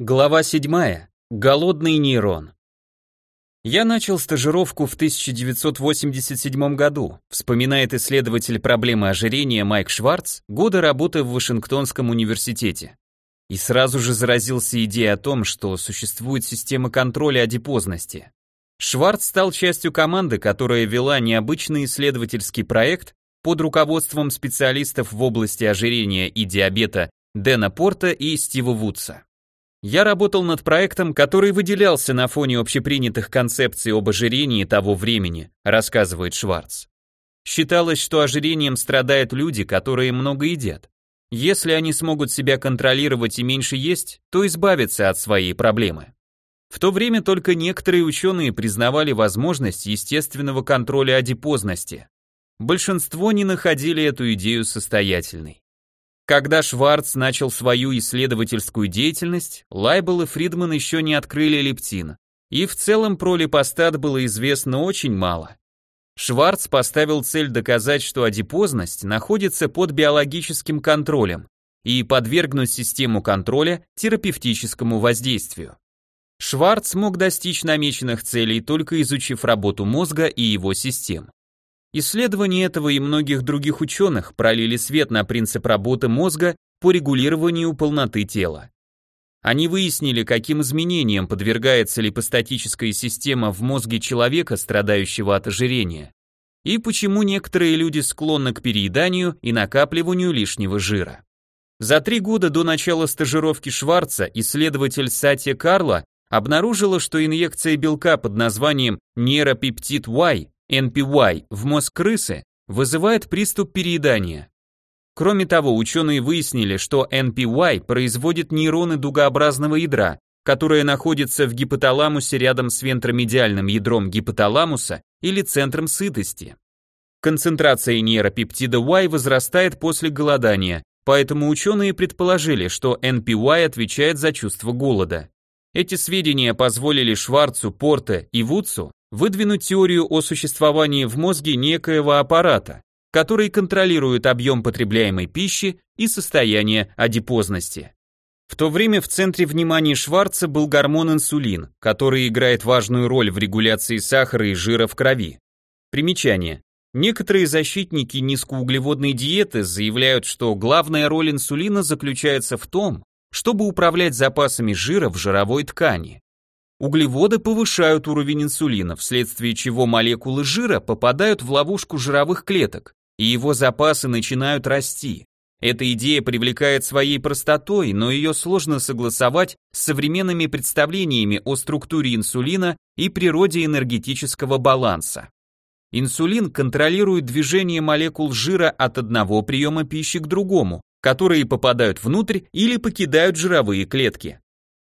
Глава 7. Голодный нейрон. Я начал стажировку в 1987 году, вспоминает исследователь проблемы ожирения Майк Шварц, годы работы в Вашингтонском университете. И сразу же заразился идеей о том, что существует система контроля адипозности. Шварц стал частью команды, которая вела необычный исследовательский проект под руководством специалистов в области ожирения и диабета Дэна Порта и Стива Вудса. Я работал над проектом, который выделялся на фоне общепринятых концепций об ожирении того времени, рассказывает Шварц. Считалось, что ожирением страдают люди, которые много едят. Если они смогут себя контролировать и меньше есть, то избавятся от своей проблемы. В то время только некоторые ученые признавали возможность естественного контроля адипозности. Большинство не находили эту идею состоятельной. Когда Шварц начал свою исследовательскую деятельность, Лайбл и Фридман еще не открыли лептин, и в целом про липостат было известно очень мало. Шварц поставил цель доказать, что адипозность находится под биологическим контролем и подвергнуть систему контроля терапевтическому воздействию. Шварц мог достичь намеченных целей, только изучив работу мозга и его систем. Исследования этого и многих других ученых пролили свет на принцип работы мозга по регулированию полноты тела. Они выяснили, каким изменениям подвергается липостатическая система в мозге человека, страдающего от ожирения, и почему некоторые люди склонны к перееданию и накапливанию лишнего жира. За три года до начала стажировки Шварца исследователь Сатья Карла обнаружила, что инъекция белка под названием нейропептид Y NPY в мозг крысы вызывает приступ переедания. Кроме того, ученые выяснили, что NPY производит нейроны дугообразного ядра, которые находятся в гипоталамусе рядом с вентромедиальным ядром гипоталамуса или центром сытости. Концентрация нейропептида Y возрастает после голодания, поэтому ученые предположили, что NPY отвечает за чувство голода. Эти сведения позволили Шварцу, Порте и Вудсу выдвинуть теорию о существовании в мозге некоего аппарата, который контролирует объем потребляемой пищи и состояние адипозности. В то время в центре внимания Шварца был гормон инсулин, который играет важную роль в регуляции сахара и жира в крови. Примечание. Некоторые защитники низкоуглеводной диеты заявляют, что главная роль инсулина заключается в том, чтобы управлять запасами жира в жировой ткани. Углеводы повышают уровень инсулина, вследствие чего молекулы жира попадают в ловушку жировых клеток, и его запасы начинают расти. Эта идея привлекает своей простотой, но ее сложно согласовать с современными представлениями о структуре инсулина и природе энергетического баланса. Инсулин контролирует движение молекул жира от одного приема пищи к другому, которые попадают внутрь или покидают жировые клетки.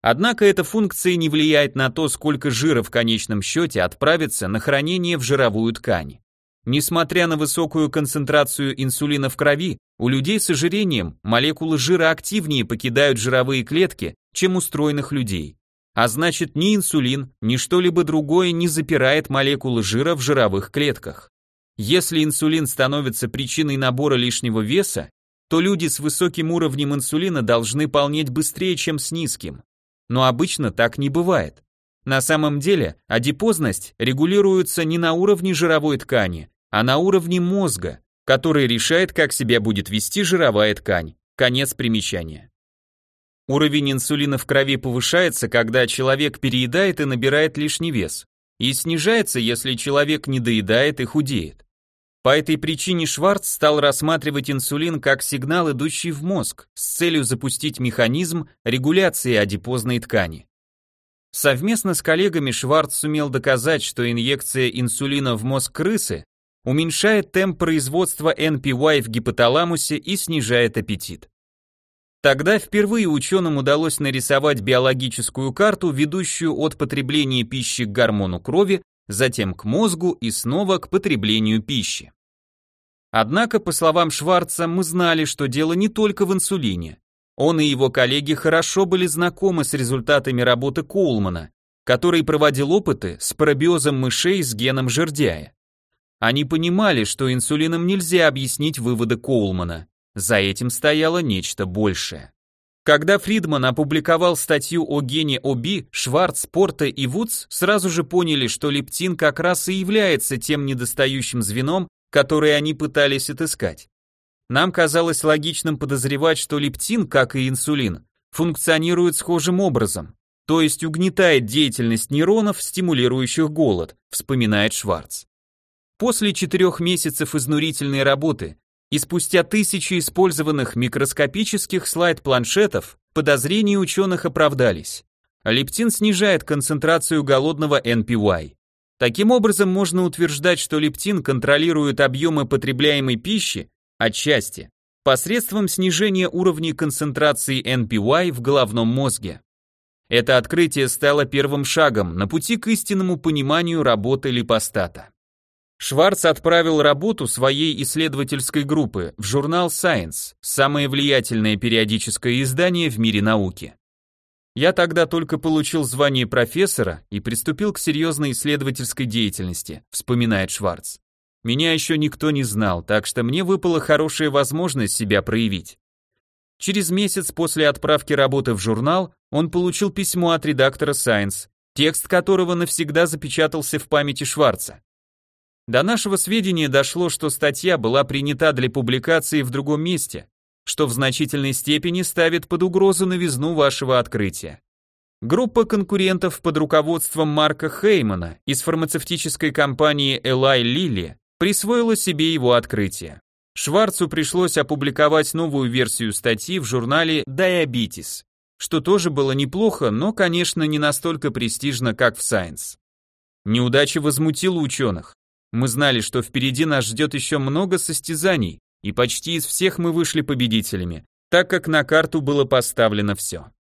Однако эта функция не влияет на то, сколько жира в конечном счете отправится на хранение в жировую ткань. Несмотря на высокую концентрацию инсулина в крови, у людей с ожирением молекулы жира активнее покидают жировые клетки, чем у стройных людей. А значит, ни инсулин, ни что-либо другое не запирает молекулы жира в жировых клетках. Если инсулин становится причиной набора лишнего веса, то люди с высоким уровнем инсулина должны полнеть быстрее, чем с низким но обычно так не бывает. На самом деле, адипозность регулируется не на уровне жировой ткани, а на уровне мозга, который решает, как себя будет вести жировая ткань. Конец примечания. Уровень инсулина в крови повышается, когда человек переедает и набирает лишний вес, и снижается, если человек недоедает и худеет. По этой причине Шварц стал рассматривать инсулин как сигнал, идущий в мозг, с целью запустить механизм регуляции адипозной ткани. Совместно с коллегами Шварц сумел доказать, что инъекция инсулина в мозг крысы уменьшает темп производства NPY в гипоталамусе и снижает аппетит. Тогда впервые ученым удалось нарисовать биологическую карту, ведущую от потребления пищи к гормону крови затем к мозгу и снова к потреблению пищи. Однако, по словам Шварца, мы знали, что дело не только в инсулине. Он и его коллеги хорошо были знакомы с результатами работы Коулмана, который проводил опыты с пробиозом мышей с геном жердяя. Они понимали, что инсулином нельзя объяснить выводы Коулмана. За этим стояло нечто большее. Когда Фридман опубликовал статью о гене Оби, Шварц, Порта и Вудс сразу же поняли, что лептин как раз и является тем недостающим звеном, которое они пытались отыскать. Нам казалось логичным подозревать, что лептин, как и инсулин, функционирует схожим образом, то есть угнетает деятельность нейронов, стимулирующих голод, вспоминает Шварц. После четырех месяцев изнурительной работы и спустя тысячи использованных микроскопических слайд-планшетов подозрения ученых оправдались. Лептин снижает концентрацию голодного NPY. Таким образом, можно утверждать, что лептин контролирует объемы потребляемой пищи отчасти посредством снижения уровней концентрации NPY в головном мозге. Это открытие стало первым шагом на пути к истинному пониманию работы липостата. Шварц отправил работу своей исследовательской группы в журнал Science, самое влиятельное периодическое издание в мире науки. Я тогда только получил звание профессора и приступил к серьезной исследовательской деятельности, вспоминает Шварц. Меня еще никто не знал, так что мне выпала хорошая возможность себя проявить. Через месяц после отправки работы в журнал он получил письмо от редактора Science, текст которого навсегда запечатался в памяти Шварца. До нашего сведения дошло, что статья была принята для публикации в другом месте, что в значительной степени ставит под угрозу новизну вашего открытия. Группа конкурентов под руководством Марка Хеймана из фармацевтической компании Eli Lilly присвоила себе его открытие. Шварцу пришлось опубликовать новую версию статьи в журнале Diabetes, что тоже было неплохо, но, конечно, не настолько престижно, как в Science. Неудача возмутила ученых. Мы знали, что впереди нас ждет еще много состязаний, и почти из всех мы вышли победителями, так как на карту было поставлено все.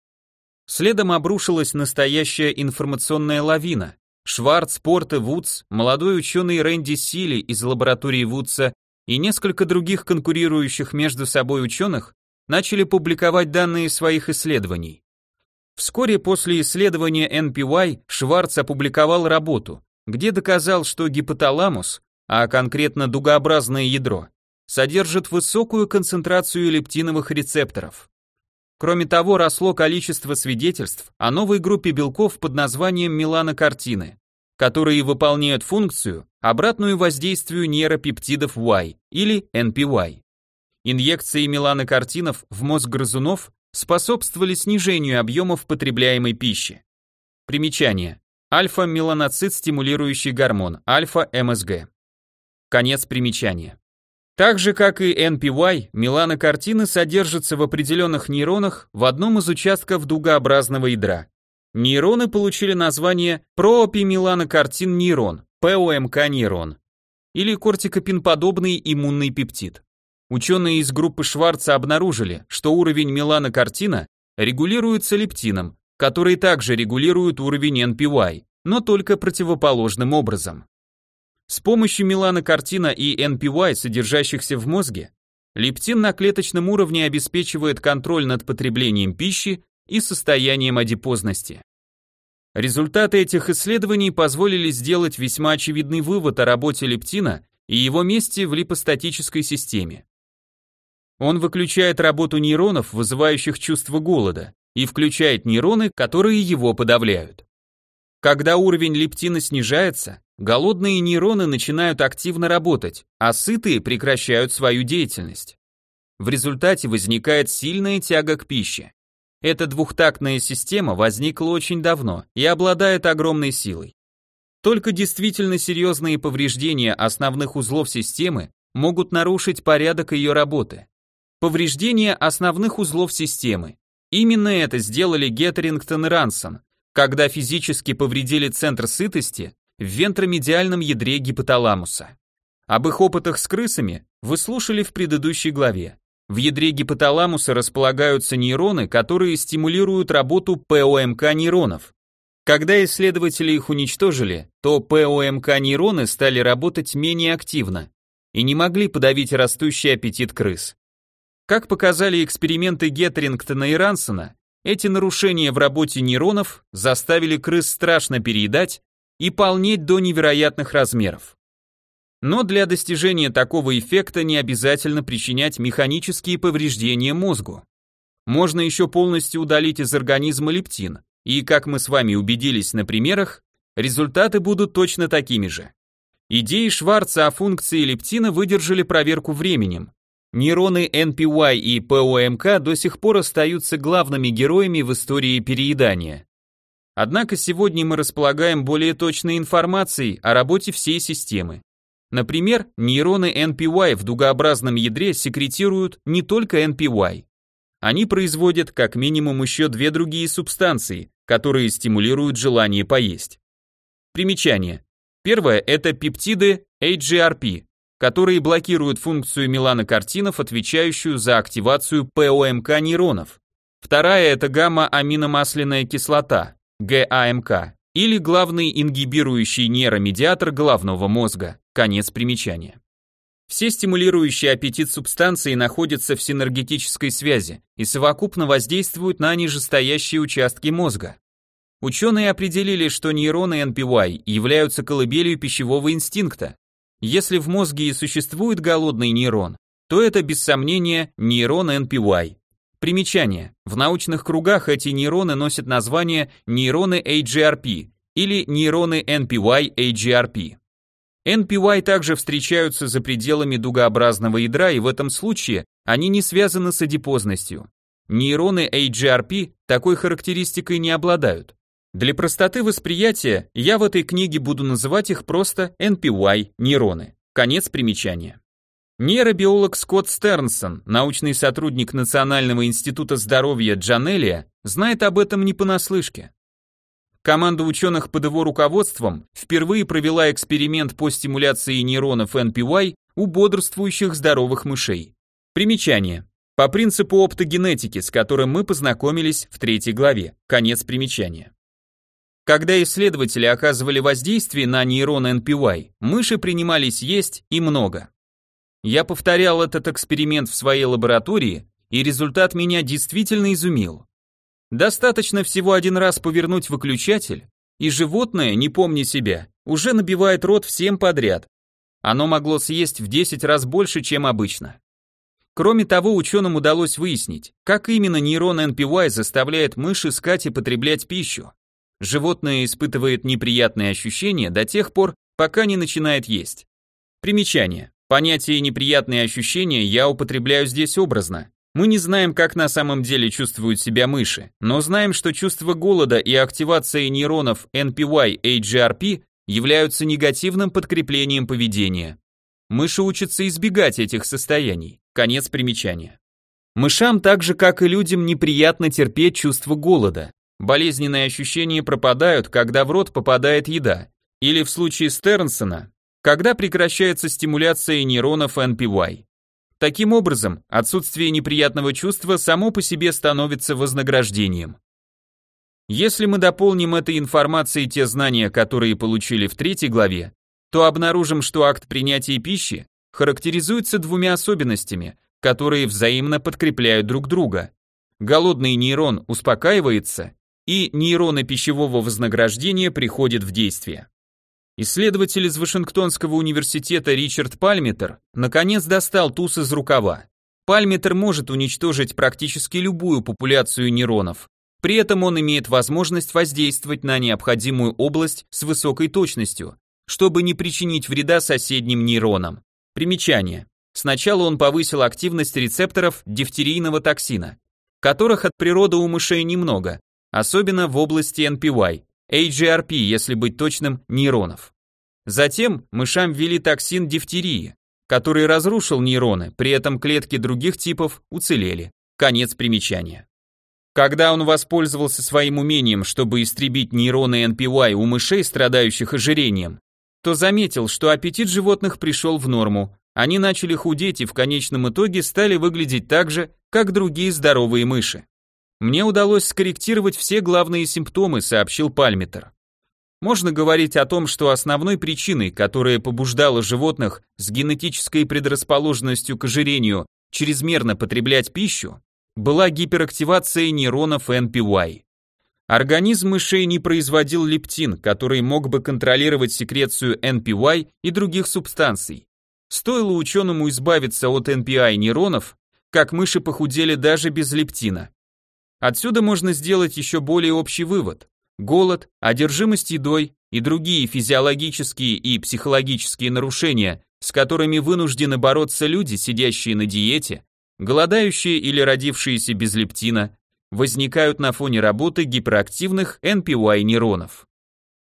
Следом обрушилась настоящая информационная лавина. Шварц, Порте, Вудс, молодой ученый Рэнди Сили из лаборатории Вудса и несколько других конкурирующих между собой ученых начали публиковать данные своих исследований. Вскоре после исследования NPY Шварц опубликовал работу, где доказал, что гипоталамус, а конкретно дугообразное ядро, содержит высокую концентрацию лептиновых рецепторов. Кроме того, росло количество свидетельств о новой группе белков под названием меланокартины, которые выполняют функцию, обратную воздействию нейропептидов Y или NPY. Инъекции меланокартинов в мозг грызунов способствовали снижению объемов потребляемой пищи. Примечание. Альфа-меланоцит стимулирующий гормон, альфа-МСГ. Конец примечания. Так же, как и NPY, меланокартины содержатся в определенных нейронах в одном из участков дугообразного ядра. Нейроны получили название проопимеланокартин нейрон, ПОМК нейрон, или кортикопинподобный иммунный пептид. Ученые из группы Шварца обнаружили, что уровень меланокартина регулируется лептином, который также регулирует уровень NPY, но только противоположным образом. С помощью меланокартина и NPY, содержащихся в мозге, лептин на клеточном уровне обеспечивает контроль над потреблением пищи и состоянием адипозности. Результаты этих исследований позволили сделать весьма очевидный вывод о работе лептина и его месте в липостатической системе. Он выключает работу нейронов, вызывающих чувство голода, и включает нейроны, которые его подавляют. Когда уровень лептина снижается, голодные нейроны начинают активно работать, а сытые прекращают свою деятельность. В результате возникает сильная тяга к пище. Эта двухтактная система возникла очень давно и обладает огромной силой. Только действительно серьезные повреждения основных узлов системы могут нарушить порядок ее работы. Повреждения основных узлов системы Именно это сделали Геттерингтон и Рансон, когда физически повредили центр сытости в вентромедиальном ядре гипоталамуса. Об их опытах с крысами вы слушали в предыдущей главе. В ядре гипоталамуса располагаются нейроны, которые стимулируют работу ПОМК нейронов. Когда исследователи их уничтожили, то ПОМК нейроны стали работать менее активно и не могли подавить растущий аппетит крыс. Как показали эксперименты Геттерингтона и Рансона, эти нарушения в работе нейронов заставили крыс страшно переедать и полнеть до невероятных размеров. Но для достижения такого эффекта не обязательно причинять механические повреждения мозгу. можно еще полностью удалить из организма лептин, и, как мы с вами убедились на примерах, результаты будут точно такими же. Идеи Шварца о функции лептина выдержали проверку временем. Нейроны NPY и POMK до сих пор остаются главными героями в истории переедания. Однако сегодня мы располагаем более точной информацией о работе всей системы. Например, нейроны NPY в дугообразном ядре секретируют не только NPY. Они производят как минимум еще две другие субстанции, которые стимулируют желание поесть. Примечание. Первое – это пептиды HGRP, которые блокируют функцию меланокартинов, отвечающую за активацию ПОМК нейронов. Вторая – это гамма-аминомасляная кислота, ГАМК, или главный ингибирующий нейромедиатор головного мозга. Конец примечания. Все стимулирующие аппетит субстанции находятся в синергетической связи и совокупно воздействуют на нижестоящие участки мозга. Ученые определили, что нейроны NPY являются колыбелью пищевого инстинкта. Если в мозге и существует голодный нейрон, то это без сомнения нейрон NPY. Примечание. В научных кругах эти нейроны носят название нейроны AGRP или нейроны NPY-AGRP. NPY также встречаются за пределами дугообразного ядра, и в этом случае они не связаны с адипозностью. Нейроны AGRP такой характеристикой не обладают. Для простоты восприятия я в этой книге буду называть их просто NPY нейроны. Конец примечания. Нейробиолог Скотт Стернсон, научный сотрудник Национального института здоровья Джанелия, знает об этом не понаслышке. Команда ученых под его руководством впервые провела эксперимент по стимуляции нейронов NPY у бодрствующих здоровых мышей. Примечание. По принципу оптогенетики, с которым мы познакомились в третьей главе. Конец примечания. Когда исследователи оказывали воздействие на нейроны NPY, мыши принимались есть и много. Я повторял этот эксперимент в своей лаборатории, и результат меня действительно изумил. Достаточно всего один раз повернуть выключатель, и животное, не помня себя, уже набивает рот всем подряд. Оно могло съесть в 10 раз больше, чем обычно. Кроме того, ученым удалось выяснить, как именно нейрон NPY заставляет мышь искать и потреблять пищу. Животное испытывает неприятные ощущения до тех пор, пока не начинает есть. Примечание. Понятие неприятные ощущения я употребляю здесь образно. Мы не знаем, как на самом деле чувствуют себя мыши, но знаем, что чувство голода и активация нейронов NPY-HGRP являются негативным подкреплением поведения. Мыши учатся избегать этих состояний. Конец примечания. Мышам так же, как и людям, неприятно терпеть чувство голода. Болезненные ощущения пропадают, когда в рот попадает еда. Или в случае Стернсона, когда прекращается стимуляция нейронов NPY. Таким образом, отсутствие неприятного чувства само по себе становится вознаграждением. Если мы дополним этой информацией те знания, которые получили в третьей главе, то обнаружим, что акт принятия пищи характеризуется двумя особенностями, которые взаимно подкрепляют друг друга. Голодный нейрон успокаивается, и нейроны пищевого вознаграждения приходят в действие. Исследователь из Вашингтонского университета Ричард Пальметер наконец достал туз из рукава. Пальметер может уничтожить практически любую популяцию нейронов. При этом он имеет возможность воздействовать на необходимую область с высокой точностью, чтобы не причинить вреда соседним нейронам. Примечание. Сначала он повысил активность рецепторов дифтерийного токсина, которых от природы у мышей немного, особенно в области NPY, AGRP, если быть точным, нейронов. Затем мышам ввели токсин дифтерии, который разрушил нейроны, при этом клетки других типов уцелели. Конец примечания. Когда он воспользовался своим умением, чтобы истребить нейроны NPY у мышей, страдающих ожирением, то заметил, что аппетит животных пришел в норму, они начали худеть и в конечном итоге стали выглядеть так же, как другие здоровые мыши. Мне удалось скорректировать все главные симптомы, сообщил Пальметер. Можно говорить о том, что основной причиной, которая побуждала животных с генетической предрасположенностью к ожирению чрезмерно потреблять пищу, была гиперактивация нейронов NPY. Организм мышей не производил лептин, который мог бы контролировать секрецию NPY и других субстанций. Стоило ученому избавиться от NPI нейронов, как мыши похудели даже без лептина. Отсюда можно сделать еще более общий вывод. Голод, одержимость едой и другие физиологические и психологические нарушения, с которыми вынуждены бороться люди, сидящие на диете, голодающие или родившиеся без лептина, возникают на фоне работы гиперактивных NPY-нейронов.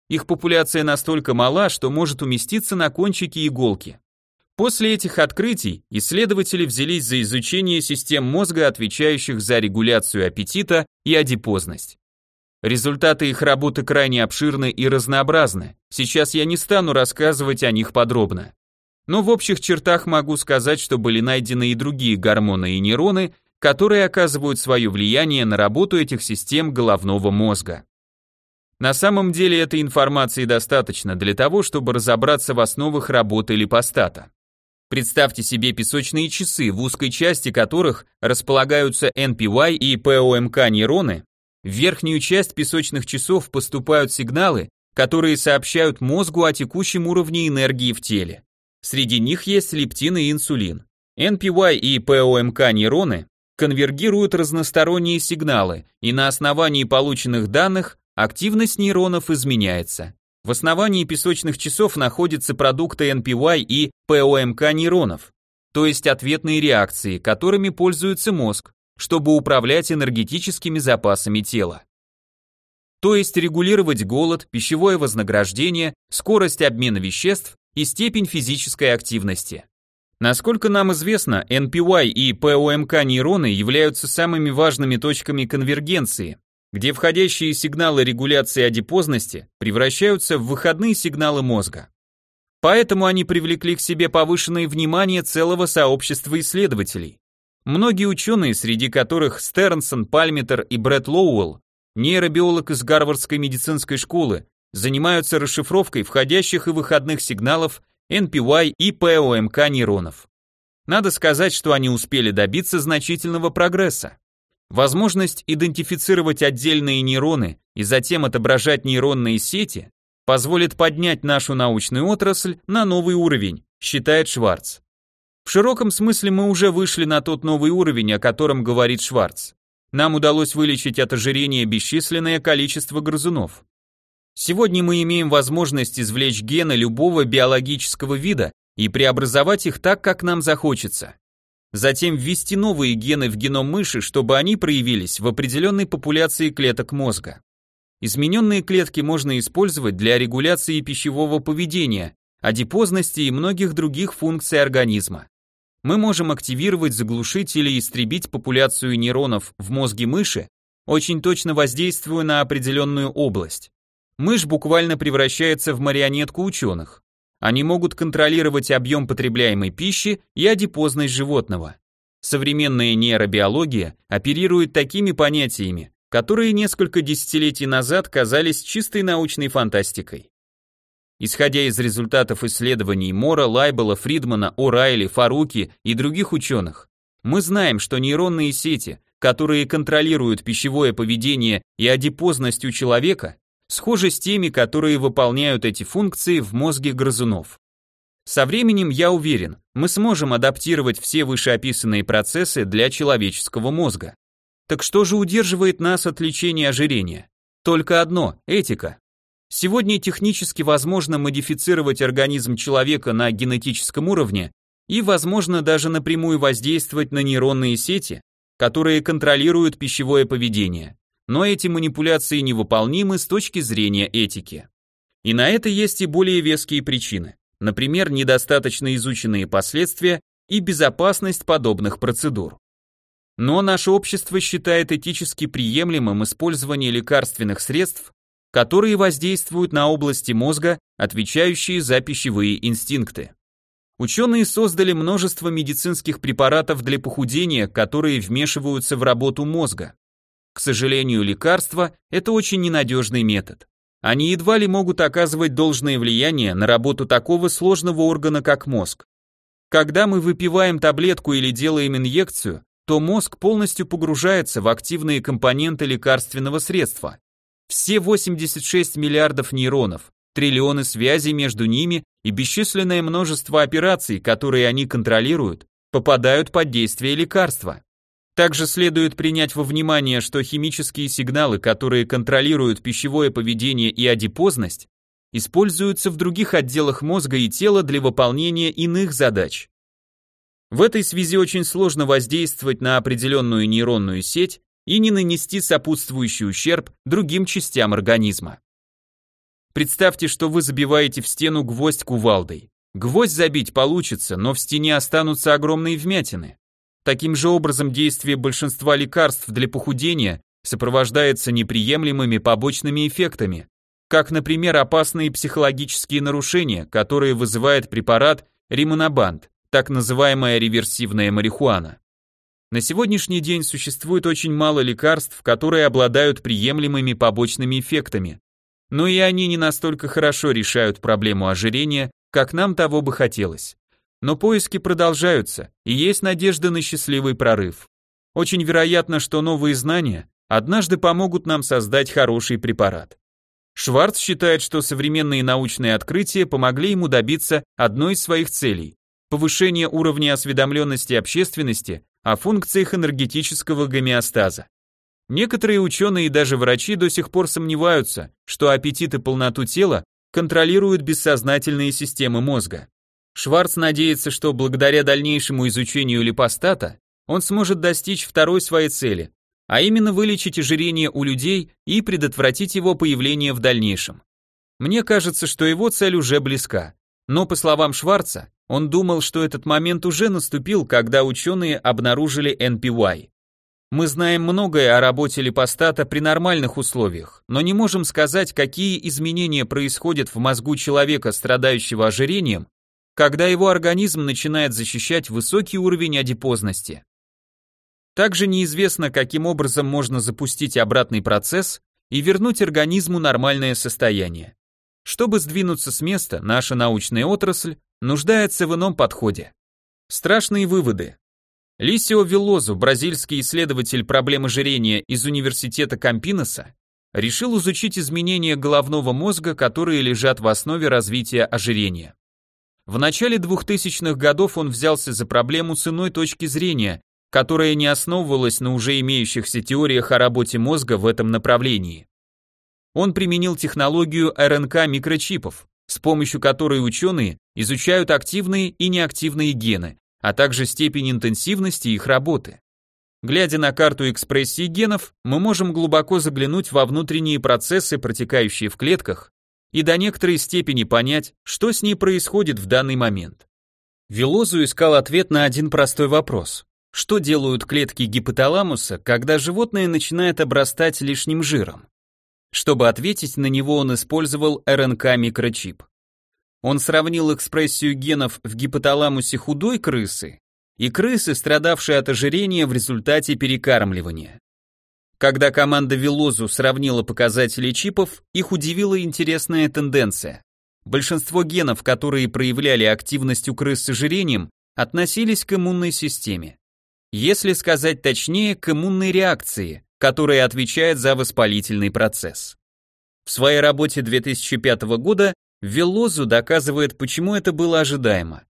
Их популяция настолько мала, что может уместиться на кончике иголки. После этих открытий исследователи взялись за изучение систем мозга, отвечающих за регуляцию аппетита и адипозность. Результаты их работы крайне обширны и разнообразны. Сейчас я не стану рассказывать о них подробно. Но в общих чертах могу сказать, что были найдены и другие гормоны и нейроны, которые оказывают свое влияние на работу этих систем головного мозга. На самом деле этой информации достаточно для того, чтобы разобраться в основах работы липостата. Представьте себе песочные часы, в узкой части которых располагаются NPY и POMK нейроны. В верхнюю часть песочных часов поступают сигналы, которые сообщают мозгу о текущем уровне энергии в теле. Среди них есть лептин и инсулин. NPY и POMK нейроны конвергируют разносторонние сигналы, и на основании полученных данных активность нейронов изменяется. В основании песочных часов находятся продукты NPY и POMK нейронов, то есть ответные реакции, которыми пользуется мозг, чтобы управлять энергетическими запасами тела. То есть регулировать голод, пищевое вознаграждение, скорость обмена веществ и степень физической активности. Насколько нам известно, NPY и POMK нейроны являются самыми важными точками конвергенции, где входящие сигналы регуляции адипозности превращаются в выходные сигналы мозга. Поэтому они привлекли к себе повышенное внимание целого сообщества исследователей. Многие ученые, среди которых Стернсон, Пальметер и Брэд Лоуэлл, нейробиолог из Гарвардской медицинской школы, занимаются расшифровкой входящих и выходных сигналов NPY и POMK нейронов. Надо сказать, что они успели добиться значительного прогресса. Возможность идентифицировать отдельные нейроны и затем отображать нейронные сети позволит поднять нашу научную отрасль на новый уровень, считает Шварц. В широком смысле мы уже вышли на тот новый уровень, о котором говорит Шварц. Нам удалось вылечить от ожирения бесчисленное количество грызунов. Сегодня мы имеем возможность извлечь гены любого биологического вида и преобразовать их так, как нам захочется затем ввести новые гены в геном мыши, чтобы они проявились в определенной популяции клеток мозга. Измененные клетки можно использовать для регуляции пищевого поведения, адипозности и многих других функций организма. Мы можем активировать, заглушить или истребить популяцию нейронов в мозге мыши, очень точно воздействуя на определенную область. Мышь буквально превращается в марионетку ученых. Они могут контролировать объем потребляемой пищи и адипозность животного. Современная нейробиология оперирует такими понятиями, которые несколько десятилетий назад казались чистой научной фантастикой. Исходя из результатов исследований Мора, Лайбела, Фридмана, О'Райли, Фаруки и других ученых, мы знаем, что нейронные сети, которые контролируют пищевое поведение и адипозность у человека, схожи с теми, которые выполняют эти функции в мозге грызунов. Со временем, я уверен, мы сможем адаптировать все вышеописанные процессы для человеческого мозга. Так что же удерживает нас от лечения ожирения? Только одно – этика. Сегодня технически возможно модифицировать организм человека на генетическом уровне и, возможно, даже напрямую воздействовать на нейронные сети, которые контролируют пищевое поведение но эти манипуляции невыполнимы с точки зрения этики. И на это есть и более веские причины, например, недостаточно изученные последствия и безопасность подобных процедур. Но наше общество считает этически приемлемым использование лекарственных средств, которые воздействуют на области мозга, отвечающие за пищевые инстинкты. Ученые создали множество медицинских препаратов для похудения, которые вмешиваются в работу мозга. К сожалению, лекарства – это очень ненадежный метод. Они едва ли могут оказывать должное влияние на работу такого сложного органа, как мозг. Когда мы выпиваем таблетку или делаем инъекцию, то мозг полностью погружается в активные компоненты лекарственного средства. Все 86 миллиардов нейронов, триллионы связей между ними и бесчисленное множество операций, которые они контролируют, попадают под действие лекарства. Также следует принять во внимание, что химические сигналы, которые контролируют пищевое поведение и адипозность, используются в других отделах мозга и тела для выполнения иных задач. В этой связи очень сложно воздействовать на определенную нейронную сеть и не нанести сопутствующий ущерб другим частям организма. Представьте, что вы забиваете в стену гвоздь кувалдой. Гвоздь забить получится, но в стене останутся огромные вмятины. Таким же образом действие большинства лекарств для похудения сопровождается неприемлемыми побочными эффектами, как, например, опасные психологические нарушения, которые вызывает препарат римонабант, так называемая реверсивная марихуана. На сегодняшний день существует очень мало лекарств, которые обладают приемлемыми побочными эффектами, но и они не настолько хорошо решают проблему ожирения, как нам того бы хотелось. Но поиски продолжаются, и есть надежда на счастливый прорыв. Очень вероятно, что новые знания однажды помогут нам создать хороший препарат. Шварц считает, что современные научные открытия помогли ему добиться одной из своих целей – повышения уровня осведомленности общественности о функциях энергетического гомеостаза. Некоторые ученые и даже врачи до сих пор сомневаются, что аппетит и полноту тела контролируют бессознательные системы мозга. Шварц надеется, что благодаря дальнейшему изучению липостата он сможет достичь второй своей цели, а именно вылечить ожирение у людей и предотвратить его появление в дальнейшем. Мне кажется, что его цель уже близка. Но по словам Шварца, он думал, что этот момент уже наступил, когда ученые обнаружили NPY. Мы знаем многое о работе липостата при нормальных условиях, но не можем сказать, какие изменения происходят в мозгу человека, страдающего ожирением, когда его организм начинает защищать высокий уровень адипозности. Также неизвестно, каким образом можно запустить обратный процесс и вернуть организму нормальное состояние. Чтобы сдвинуться с места, наша научная отрасль нуждается в ином подходе. Страшные выводы. Лисио Виллозу, бразильский исследователь проблем ожирения из университета Кампиноса, решил изучить изменения головного мозга, которые лежат в основе развития ожирения. В начале 2000-х годов он взялся за проблему с иной точки зрения которая не основывалась на уже имеющихся теориях о работе мозга в этом направлении. Он применил технологию РНК микрочипов, с помощью которой ученые изучают активные и неактивные гены, а также степень интенсивности их работы. Глядя на карту экспрессии генов, мы можем глубоко заглянуть во внутренние процессы, протекающие в клетках, и до некоторой степени понять, что с ней происходит в данный момент. Велозу искал ответ на один простой вопрос. Что делают клетки гипоталамуса, когда животное начинает обрастать лишним жиром? Чтобы ответить на него, он использовал РНК-микрочип. Он сравнил экспрессию генов в гипоталамусе худой крысы и крысы, страдавшей от ожирения в результате перекармливания. Когда команда Велозу сравнила показатели чипов, их удивила интересная тенденция. Большинство генов, которые проявляли активность у крыс с ожирением, относились к иммунной системе. Если сказать точнее, к иммунной реакции, которая отвечает за воспалительный процесс. В своей работе 2005 года Веллозу доказывает, почему это было ожидаемо.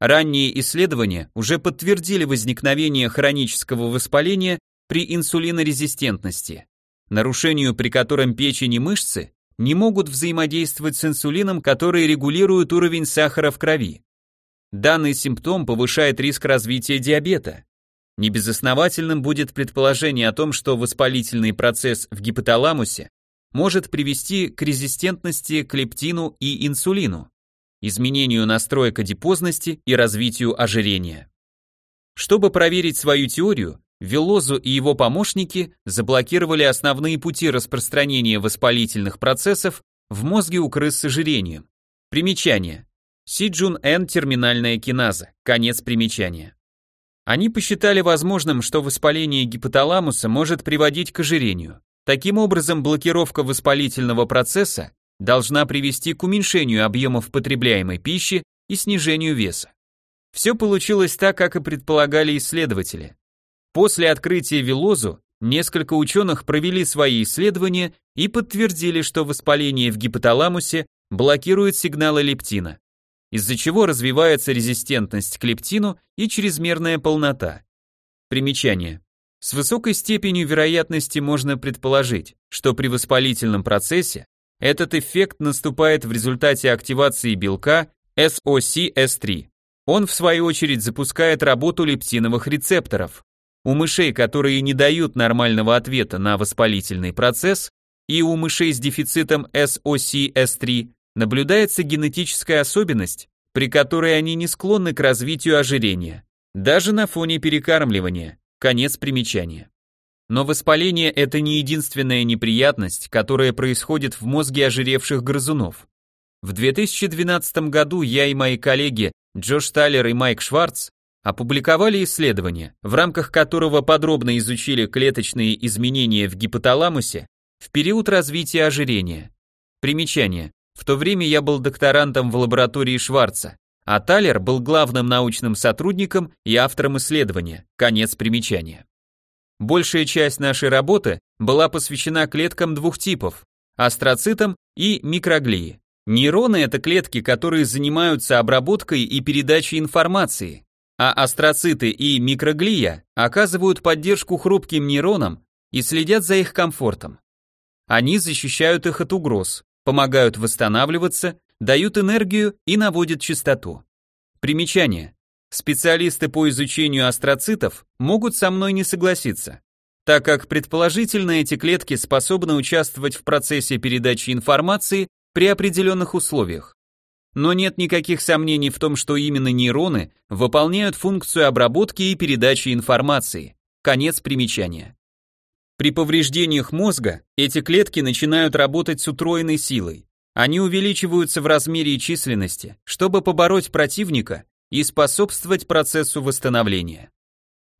Ранние исследования уже подтвердили возникновение хронического воспаления при инсулинорезистентности, нарушению при котором печень и мышцы не могут взаимодействовать с инсулином, который регулирует уровень сахара в крови. Данный симптом повышает риск развития диабета. Небезосновательным будет предположение о том, что воспалительный процесс в гипоталамусе может привести к резистентности к лептину и инсулину, изменению настроек адипозности и развитию ожирения. Чтобы проверить свою теорию, Велозу и его помощники заблокировали основные пути распространения воспалительных процессов в мозге у крыс с ожирением. Примечание. Сиджун-Н терминальная киназа. Конец примечания. Они посчитали возможным, что воспаление гипоталамуса может приводить к ожирению. Таким образом, блокировка воспалительного процесса должна привести к уменьшению объемов потребляемой пищи и снижению веса. Все получилось так, как и предполагали исследователи. После открытия Велозу несколько ученых провели свои исследования и подтвердили, что воспаление в гипоталамусе блокирует сигналы лептина. из-за чего развивается резистентность к лептину и чрезмерная полнота. Примечание. С высокой степенью вероятности можно предположить, что при воспалительном процессе этот эффект наступает в результате активации белка SOCS3. Он, в свою очередь, запускает работу лептиновых рецепторов. У мышей, которые не дают нормального ответа на воспалительный процесс, и у мышей с дефицитом SOCS3 наблюдается генетическая особенность, при которой они не склонны к развитию ожирения, даже на фоне перекармливания. Конец примечания. Но воспаление – это не единственная неприятность, которая происходит в мозге ожиревших грызунов. В 2012 году я и мои коллеги Джош Талер и Майк Шварц опубликовали исследование, в рамках которого подробно изучили клеточные изменения в гипоталамусе в период развития ожирения. Примечание. В то время я был докторантом в лаборатории Шварца, а Талер был главным научным сотрудником и автором исследования. Конец примечания. Большая часть нашей работы была посвящена клеткам двух типов – астроцитам и микроглии. Нейроны – это клетки, которые занимаются обработкой и передачей информации, а астроциты и микроглия оказывают поддержку хрупким нейронам и следят за их комфортом. Они защищают их от угроз, помогают восстанавливаться, дают энергию и наводят чистоту. Примечание. Специалисты по изучению астроцитов могут со мной не согласиться, так как предположительно эти клетки способны участвовать в процессе передачи информации при определенных условиях. Но нет никаких сомнений в том, что именно нейроны выполняют функцию обработки и передачи информации. Конец примечания. При повреждениях мозга эти клетки начинают работать с утроенной силой. Они увеличиваются в размере и численности, чтобы побороть противника и способствовать процессу восстановления.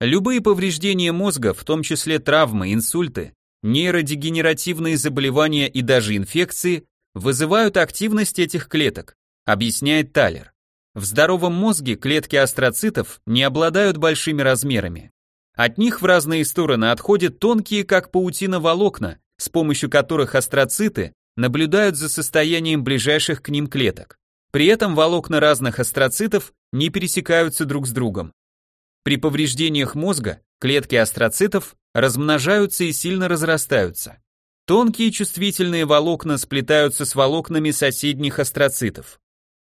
Любые повреждения мозга, в том числе травмы, инсульты, нейродегенеративные заболевания и даже инфекции, вызывают активность этих клеток, объясняет Талер. В здоровом мозге клетки астроцитов не обладают большими размерами. От них в разные стороны отходят тонкие, как паутина, волокна, с помощью которых астроциты наблюдают за состоянием ближайших к ним клеток. При этом волокна разных астроцитов не пересекаются друг с другом. При повреждениях мозга клетки астроцитов размножаются и сильно разрастаются. Тонкие чувствительные волокна сплетаются с волокнами соседних астроцитов.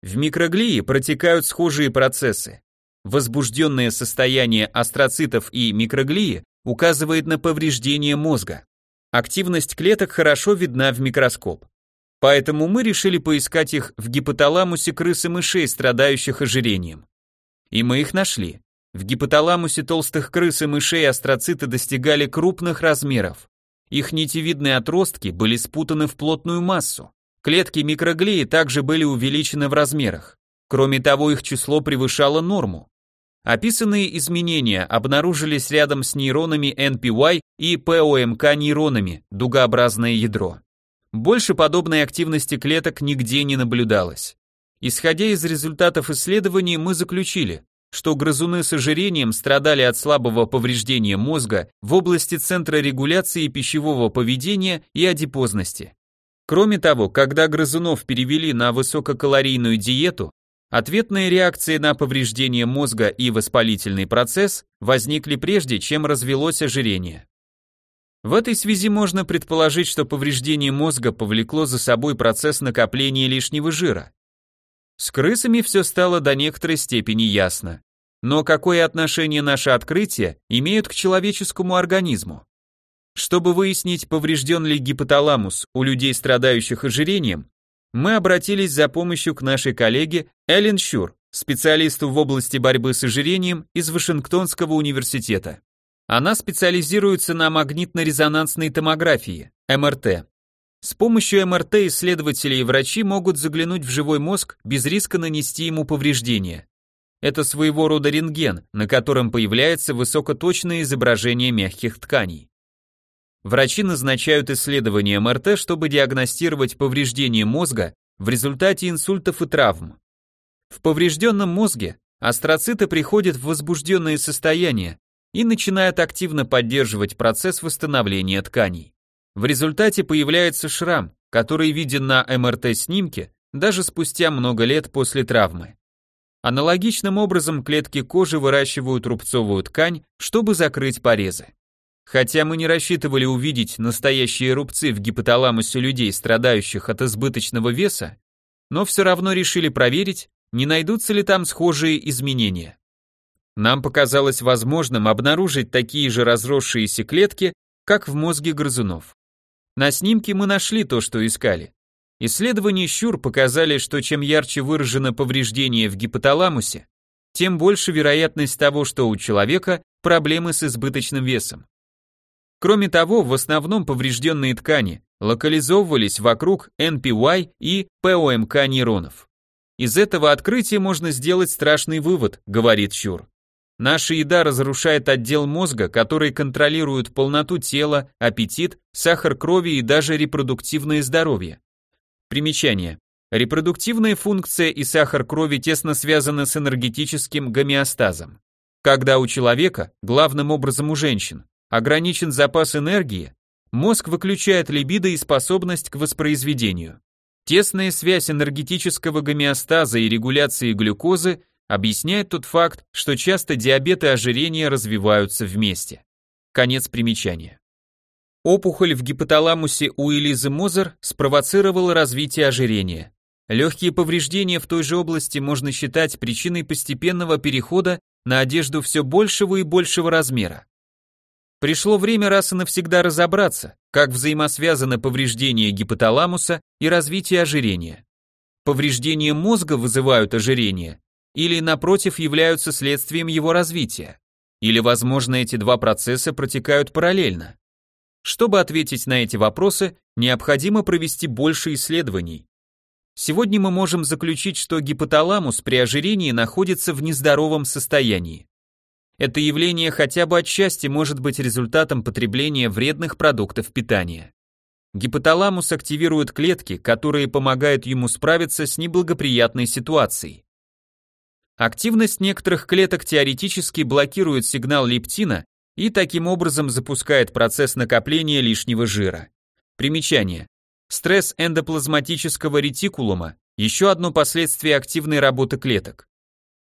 В микроглии протекают схожие процессы. Возбужденное состояние астроцитов и микроглии указывает на повреждение мозга. Активность клеток хорошо видна в микроскоп. Поэтому мы решили поискать их в гипоталамусе крыс и мышей, страдающих ожирением. И мы их нашли. В гипоталамусе толстых крыс и мышей астроциты достигали крупных размеров. Их нитевидные отростки были спутаны в плотную массу. Клетки микроглии также были увеличены в размерах. Кроме того, их число превышало норму. Описанные изменения обнаружились рядом с нейронами NPY и POMK нейронами, дугообразное ядро. Больше подобной активности клеток нигде не наблюдалось. Исходя из результатов исследований, мы заключили, что грызуны с ожирением страдали от слабого повреждения мозга в области центра регуляции пищевого поведения и адипозности. Кроме того, когда грызунов перевели на высококалорийную диету, ответные реакции на повреждение мозга и воспалительный процесс возникли прежде, чем развелось ожирение. В этой связи можно предположить, что повреждение мозга повлекло за собой процесс накопления лишнего жира. С крысами все стало до некоторой степени ясно. Но какое отношение наши открытия имеют к человеческому организму? Чтобы выяснить, поврежден ли гипоталамус у людей, страдающих ожирением, мы обратились за помощью к нашей коллеге Эллен Щур, специалисту в области борьбы с ожирением из Вашингтонского университета. Она специализируется на магнитно-резонансной томографии, МРТ. С помощью МРТ исследователи и врачи могут заглянуть в живой мозг без риска нанести ему повреждения. Это своего рода рентген, на котором появляется высокоточное изображение мягких тканей. Врачи назначают исследования МРТ, чтобы диагностировать повреждение мозга в результате инсультов и травм. В поврежденном мозге астроциты приходят в возбужденное состояние, и начинает активно поддерживать процесс восстановления тканей. В результате появляется шрам, который виден на МРТ-снимке, даже спустя много лет после травмы. Аналогичным образом клетки кожи выращивают рубцовую ткань, чтобы закрыть порезы. Хотя мы не рассчитывали увидеть настоящие рубцы в гипоталамусе людей, страдающих от избыточного веса, но все равно решили проверить, не найдутся ли там схожие изменения. Нам показалось возможным обнаружить такие же разросшиеся клетки, как в мозге грызунов. На снимке мы нашли то, что искали. Исследования щур показали, что чем ярче выражено повреждение в гипоталамусе, тем больше вероятность того, что у человека проблемы с избыточным весом. Кроме того, в основном поврежденные ткани локализовывались вокруг NPY и POMK нейронов. Из этого открытия можно сделать страшный вывод, говорит Щур. Наша еда разрушает отдел мозга, который контролирует полноту тела, аппетит, сахар крови и даже репродуктивное здоровье. Примечание. Репродуктивная функция и сахар крови тесно связаны с энергетическим гомеостазом. Когда у человека, главным образом у женщин, ограничен запас энергии, мозг выключает либидо и способность к воспроизведению. Тесная связь энергетического гомеостаза и регуляции глюкозы объясняет тот факт, что часто диабет и ожирение развиваются вместе. Конец примечания. Опухоль в гипоталамусе у Элизы Мозер спровоцировала развитие ожирения. Легкие повреждения в той же области можно считать причиной постепенного перехода на одежду все большего и большего размера. Пришло время раз и навсегда разобраться, как взаимосвязаны повреждения гипоталамуса и развитие ожирения. Повреждения мозга вызывают ожирение или, напротив, являются следствием его развития. Или, возможно, эти два процесса протекают параллельно. Чтобы ответить на эти вопросы, необходимо провести больше исследований. Сегодня мы можем заключить, что гипоталамус при ожирении находится в нездоровом состоянии. Это явление хотя бы отчасти может быть результатом потребления вредных продуктов питания. Гипоталамус активирует клетки, которые помогают ему справиться с неблагоприятной ситуацией. Активность некоторых клеток теоретически блокирует сигнал лептина и таким образом запускает процесс накопления лишнего жира. Примечание. Стресс эндоплазматического ретикулума – еще одно последствие активной работы клеток.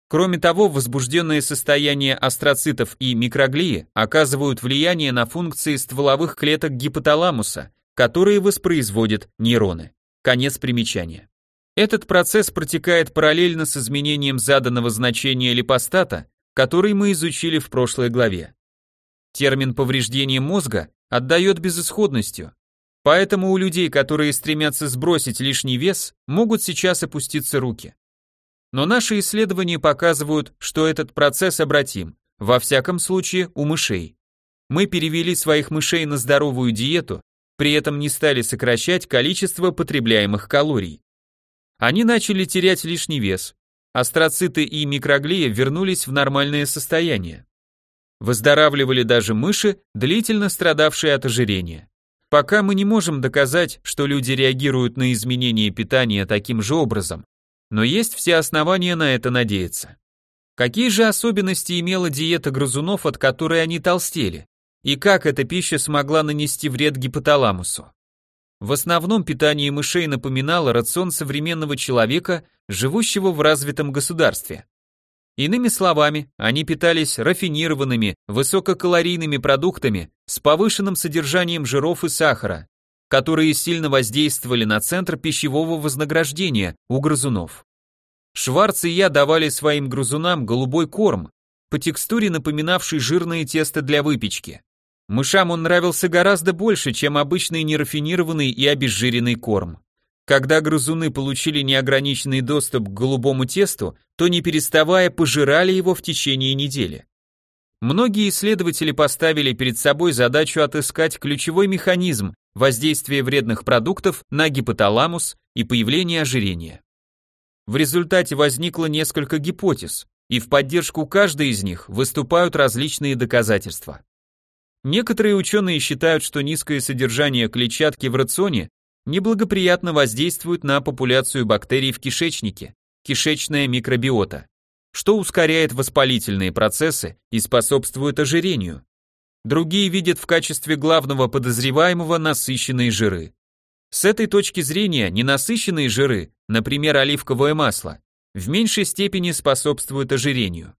Кроме того, возбужденное состояние астроцитов и микроглии оказывают влияние на функции стволовых клеток гипоталамуса, которые воспроизводят нейроны. Конец примечания. Этот процесс протекает параллельно с изменением заданного значения липостата, который мы изучили в прошлой главе. Термин повреждение мозга отдает безысходностью. Поэтому у людей, которые стремятся сбросить лишний вес, могут сейчас опуститься руки. Но наши исследования показывают, что этот процесс обратим, во всяком случае у мышей. Мы перевели своих мышей на здоровую диету, при этом не стали сокращать количество потребляемых калорий. Они начали терять лишний вес. Астроциты и микроглия вернулись в нормальное состояние. Выздоравливали даже мыши, длительно страдавшие от ожирения. Пока мы не можем доказать, что люди реагируют на изменение питания таким же образом, но есть все основания на это надеяться. Какие же особенности имела диета грызунов, от которой они толстели? И как эта пища смогла нанести вред гипоталамусу? В основном питание мышей напоминало рацион современного человека, живущего в развитом государстве. Иными словами, они питались рафинированными, высококалорийными продуктами с повышенным содержанием жиров и сахара, которые сильно воздействовали на центр пищевого вознаграждения у грызунов. Шварц и я давали своим грызунам голубой корм, по текстуре напоминавший жирное тесто для выпечки. Мышам он нравился гораздо больше, чем обычный нерафинированный и обезжиренный корм. Когда грызуны получили неограниченный доступ к голубому тесту, то не переставая пожирали его в течение недели. Многие исследователи поставили перед собой задачу отыскать ключевой механизм воздействия вредных продуктов на гипоталамус и появление ожирения. В результате возникло несколько гипотез, и в поддержку каждой из них выступают различные доказательства. Некоторые ученые считают, что низкое содержание клетчатки в рационе неблагоприятно воздействуют на популяцию бактерий в кишечнике, кишечная микробиота, что ускоряет воспалительные процессы и способствует ожирению. Другие видят в качестве главного подозреваемого насыщенные жиры. С этой точки зрения ненасыщенные жиры, например, оливковое масло, в меньшей степени способствуют ожирению.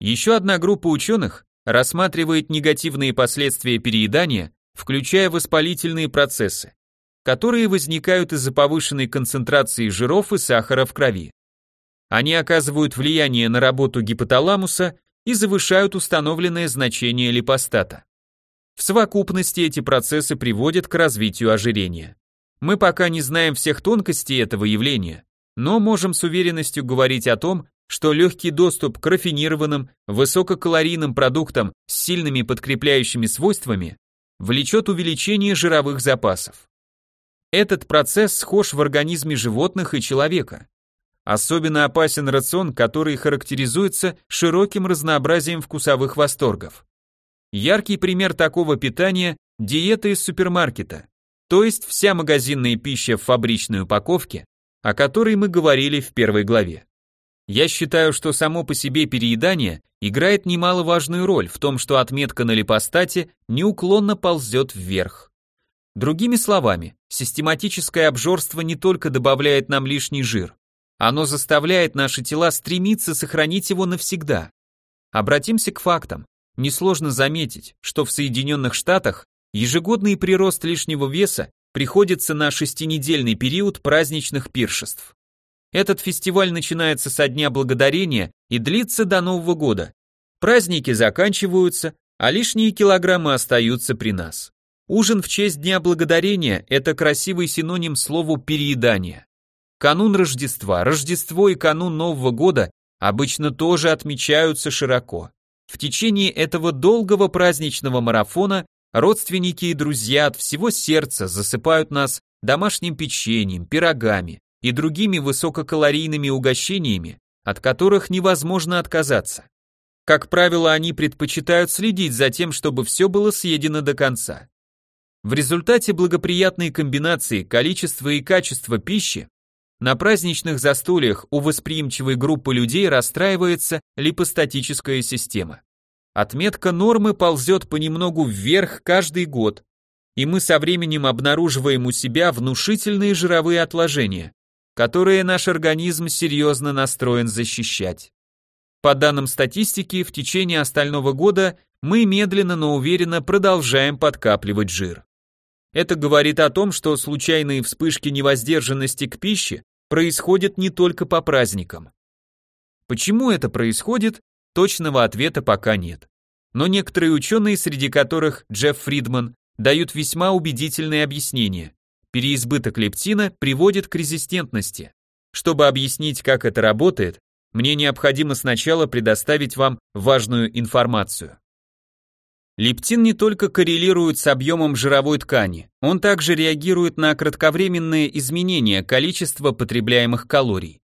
Еще одна группа ученых рассматривает негативные последствия переедания, включая воспалительные процессы, которые возникают из-за повышенной концентрации жиров и сахара в крови. Они оказывают влияние на работу гипоталамуса и завышают установленное значение липостата. В совокупности эти процессы приводят к развитию ожирения. Мы пока не знаем всех тонкостей этого явления, но можем с уверенностью говорить о том, что легкий доступ к рафинированным, высококалорийным продуктам с сильными подкрепляющими свойствами влечет увеличение жировых запасов. Этот процесс схож в организме животных и человека. Особенно опасен рацион, который характеризуется широким разнообразием вкусовых восторгов. Яркий пример такого питания – диета из супермаркета то есть вся магазинная пища в фабричной упаковке, о которой мы говорили в первой главе. Я считаю, что само по себе переедание играет немаловажную роль в том, что отметка на липостате неуклонно ползет вверх. Другими словами, систематическое обжорство не только добавляет нам лишний жир, оно заставляет наши тела стремиться сохранить его навсегда. Обратимся к фактам. Несложно заметить, что в Соединенных Штатах Ежегодный прирост лишнего веса приходится на шестинедельный период праздничных пиршеств. Этот фестиваль начинается со Дня Благодарения и длится до Нового года. Праздники заканчиваются, а лишние килограммы остаются при нас. Ужин в честь Дня Благодарения – это красивый синоним слову «переедание». Канун Рождества, Рождество и канун Нового года обычно тоже отмечаются широко. В течение этого долгого праздничного марафона Родственники и друзья от всего сердца засыпают нас домашним печеньем, пирогами и другими высококалорийными угощениями, от которых невозможно отказаться. Как правило, они предпочитают следить за тем, чтобы все было съедено до конца. В результате благоприятной комбинации количества и качества пищи на праздничных застольях у восприимчивой группы людей расстраивается липостатическая система. Отметка нормы ползет понемногу вверх каждый год, и мы со временем обнаруживаем у себя внушительные жировые отложения, которые наш организм серьезно настроен защищать. По данным статистики, в течение остального года мы медленно, но уверенно продолжаем подкапливать жир. Это говорит о том, что случайные вспышки невоздержанности к пище происходят не только по праздникам. Почему это происходит, точного ответа пока нет но некоторые ученые, среди которых Джефф Фридман, дают весьма убедительные объяснения. Переизбыток лептина приводит к резистентности. Чтобы объяснить, как это работает, мне необходимо сначала предоставить вам важную информацию. Лептин не только коррелирует с объемом жировой ткани, он также реагирует на кратковременные изменения количества потребляемых калорий.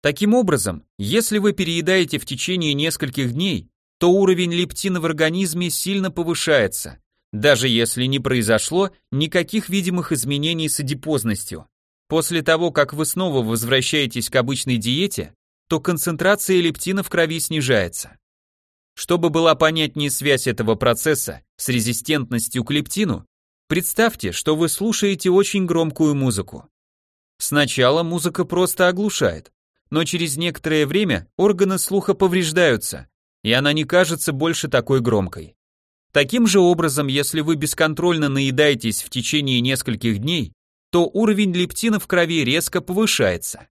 Таким образом, если вы переедаете в течение нескольких дней, то уровень лептина в организме сильно повышается, даже если не произошло никаких видимых изменений с адипозностью. После того, как вы снова возвращаетесь к обычной диете, то концентрация лептина в крови снижается. Чтобы была понятнее связь этого процесса с резистентностью к лептину, представьте, что вы слушаете очень громкую музыку. Сначала музыка просто оглушает, но через некоторое время органы слуха повреждаются, и она не кажется больше такой громкой. Таким же образом, если вы бесконтрольно наедаетесь в течение нескольких дней, то уровень лептина в крови резко повышается.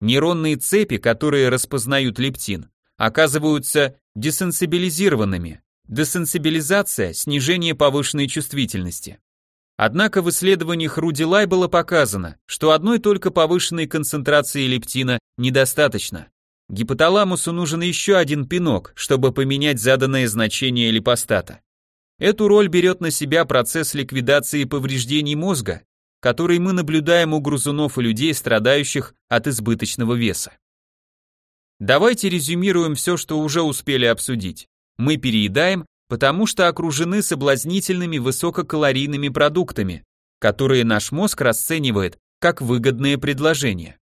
Нейронные цепи, которые распознают лептин, оказываются десенсибилизированными. Десенсибилизация – снижение повышенной чувствительности. Однако в исследованиях Руди было показано, что одной только повышенной концентрации лептина недостаточно. Гипоталамусу нужен еще один пинок, чтобы поменять заданное значение липостата. Эту роль берет на себя процесс ликвидации повреждений мозга, который мы наблюдаем у грызунов и людей, страдающих от избыточного веса. Давайте резюмируем все, что уже успели обсудить. Мы переедаем, потому что окружены соблазнительными высококалорийными продуктами, которые наш мозг расценивает как выгодные предложения.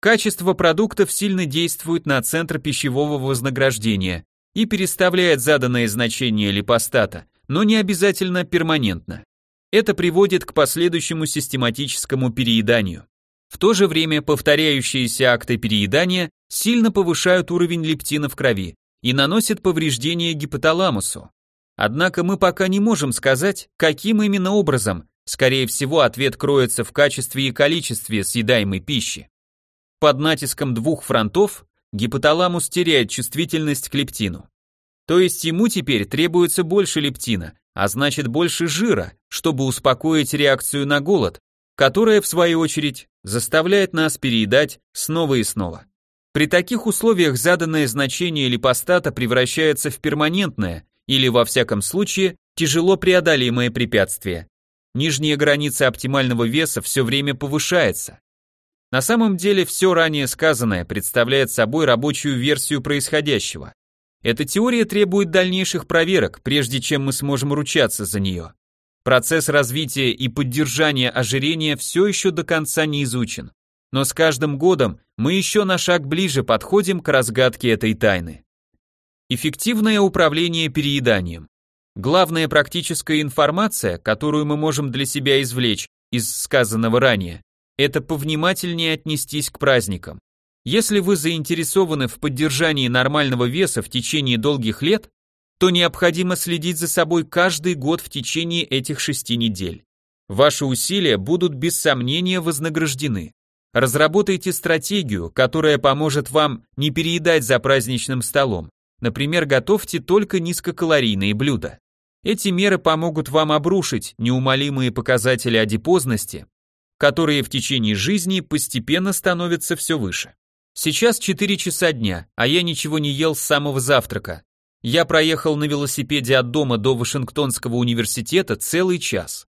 Качество продуктов сильно действует на центр пищевого вознаграждения и переставляет заданное значение липостата, но не обязательно перманентно. Это приводит к последующему систематическому перееданию. В то же время повторяющиеся акты переедания сильно повышают уровень лептина в крови и наносят повреждения гипоталамусу. Однако мы пока не можем сказать, каким именно образом, скорее всего, ответ кроется в качестве и количестве съедаемой пищи. Под натиском двух фронтов гипоталамус теряет чувствительность к лептину. То есть ему теперь требуется больше лептина, а значит больше жира, чтобы успокоить реакцию на голод, которая, в свою очередь, заставляет нас переедать снова и снова. При таких условиях заданное значение липостата превращается в перманентное или, во всяком случае, тяжело преодолимое препятствие. Нижняя граница оптимального веса все время повышается. На самом деле все ранее сказанное представляет собой рабочую версию происходящего. Эта теория требует дальнейших проверок, прежде чем мы сможем ручаться за нее. Процесс развития и поддержания ожирения все еще до конца не изучен. Но с каждым годом мы еще на шаг ближе подходим к разгадке этой тайны. Эффективное управление перееданием. Главная практическая информация, которую мы можем для себя извлечь из сказанного ранее, это повнимательнее отнестись к праздникам. Если вы заинтересованы в поддержании нормального веса в течение долгих лет, то необходимо следить за собой каждый год в течение этих шести недель. Ваши усилия будут без сомнения вознаграждены. Разработайте стратегию, которая поможет вам не переедать за праздничным столом. Например, готовьте только низкокалорийные блюда. Эти меры помогут вам обрушить неумолимые показатели адипозности, которые в течение жизни постепенно становятся все выше. Сейчас 4 часа дня, а я ничего не ел с самого завтрака. Я проехал на велосипеде от дома до Вашингтонского университета целый час.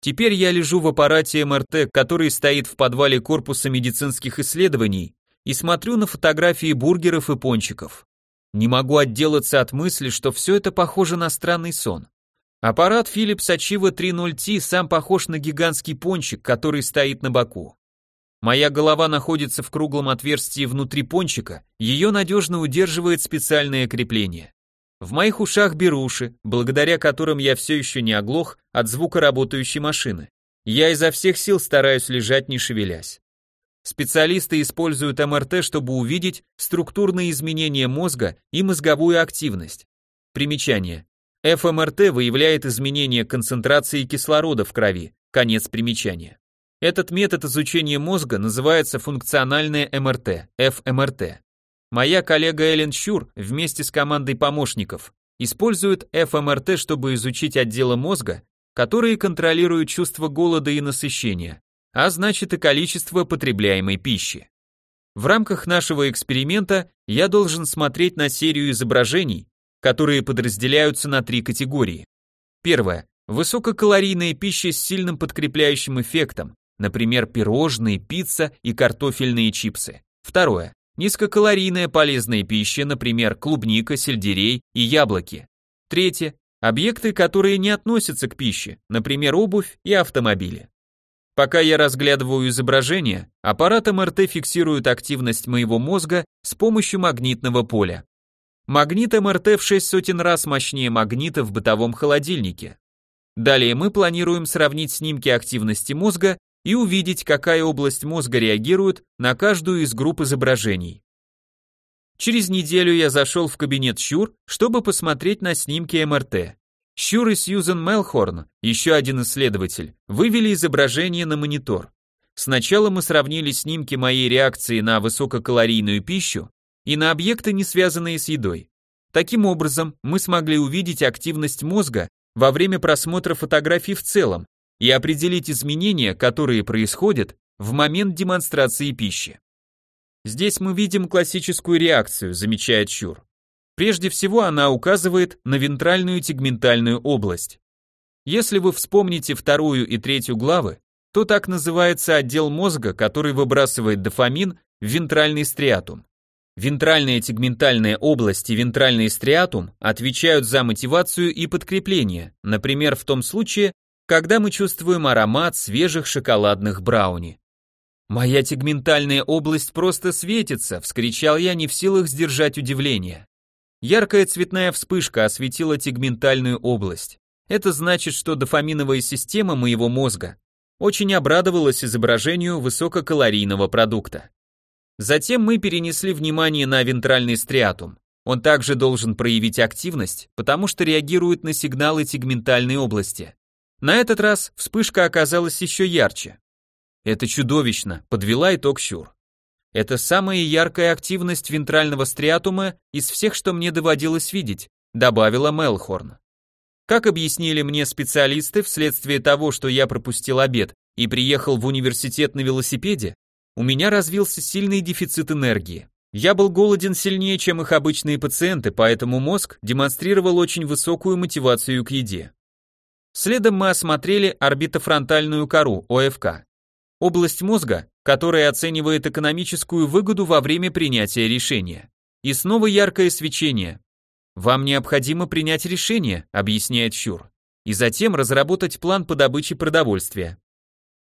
Теперь я лежу в аппарате МРТ, который стоит в подвале корпуса медицинских исследований, и смотрю на фотографии бургеров и пончиков. Не могу отделаться от мысли, что все это похоже на странный сон. Аппарат Philips Achieva 3.0T сам похож на гигантский пончик, который стоит на боку. Моя голова находится в круглом отверстии внутри пончика, ее надежно удерживает специальное крепление. В моих ушах беруши, благодаря которым я все еще не оглох от звука работающей машины. Я изо всех сил стараюсь лежать не шевелясь. Специалисты используют МРТ, чтобы увидеть структурные изменения мозга и мозговую активность. Примечание. ФМРТ выявляет изменения концентрации кислорода в крови. Конец примечания. Этот метод изучения мозга называется функциональное МРТ, ФМРТ. Моя коллега Эллен Щур вместе с командой помощников использует ФМРТ, чтобы изучить отделы мозга, которые контролируют чувство голода и насыщения, а значит и количество потребляемой пищи. В рамках нашего эксперимента я должен смотреть на серию изображений, которые подразделяются на три категории. Первое. Высококалорийная пища с сильным подкрепляющим эффектом, например, пирожные, пицца и картофельные чипсы. Второе. Низкокалорийная полезная пища, например, клубника, сельдерей и яблоки. Третье. Объекты, которые не относятся к пище, например, обувь и автомобили. Пока я разглядываю изображение, аппарат МРТ фиксирует активность моего мозга с помощью магнитного поля. Магнит МРТ в 6 сотен раз мощнее магнита в бытовом холодильнике. Далее мы планируем сравнить снимки активности мозга и увидеть, какая область мозга реагирует на каждую из групп изображений. Через неделю я зашел в кабинет Щур, чтобы посмотреть на снимки МРТ. Щур и Сьюзен Мелхорн, еще один исследователь, вывели изображение на монитор. Сначала мы сравнили снимки моей реакции на высококалорийную пищу и на объекты, не связанные с едой. Таким образом, мы смогли увидеть активность мозга во время просмотра фотографий в целом, и определить изменения, которые происходят в момент демонстрации пищи. Здесь мы видим классическую реакцию, замечает Чур. Прежде всего она указывает на вентральную тегментальную область. Если вы вспомните вторую и третью главы, то так называется отдел мозга, который выбрасывает дофамин в вентральный стриатум. Вентральная тегментальная область и вентральный стриатум отвечают за мотивацию и подкрепление, например, в том случае, когда мы чувствуем аромат свежих шоколадных брауни. «Моя тегментальная область просто светится!» — вскричал я, не в силах сдержать удивление. Яркая цветная вспышка осветила тегментальную область. Это значит, что дофаминовая система моего мозга очень обрадовалась изображению высококалорийного продукта. Затем мы перенесли внимание на вентральный стриатум. Он также должен проявить активность, потому что реагирует на сигналы тегментальной области. На этот раз вспышка оказалась еще ярче. Это чудовищно, подвела итог Щур. Это самая яркая активность вентрального стриатума из всех, что мне доводилось видеть, добавила Мелхорн. Как объяснили мне специалисты, вследствие того, что я пропустил обед и приехал в университет на велосипеде, у меня развился сильный дефицит энергии. Я был голоден сильнее, чем их обычные пациенты, поэтому мозг демонстрировал очень высокую мотивацию к еде. Следом мы осмотрели орбитофронтальную кору, ОФК. Область мозга, которая оценивает экономическую выгоду во время принятия решения. И снова яркое свечение, вам необходимо принять решение, объясняет Щур, и затем разработать план по добыче продовольствия.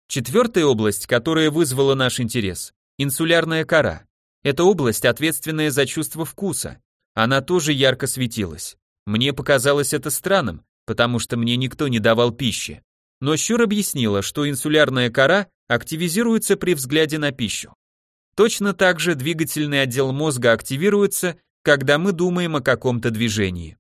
Четвертая область, которая вызвала наш интерес инсулярная кора. Это область, ответственная за чувство вкуса. Она тоже ярко светилась. Мне показалось это странным, потому что мне никто не давал пищи. Но Щур объяснила, что инсулярная кора активизируется при взгляде на пищу. Точно так же двигательный отдел мозга активируется, когда мы думаем о каком-то движении.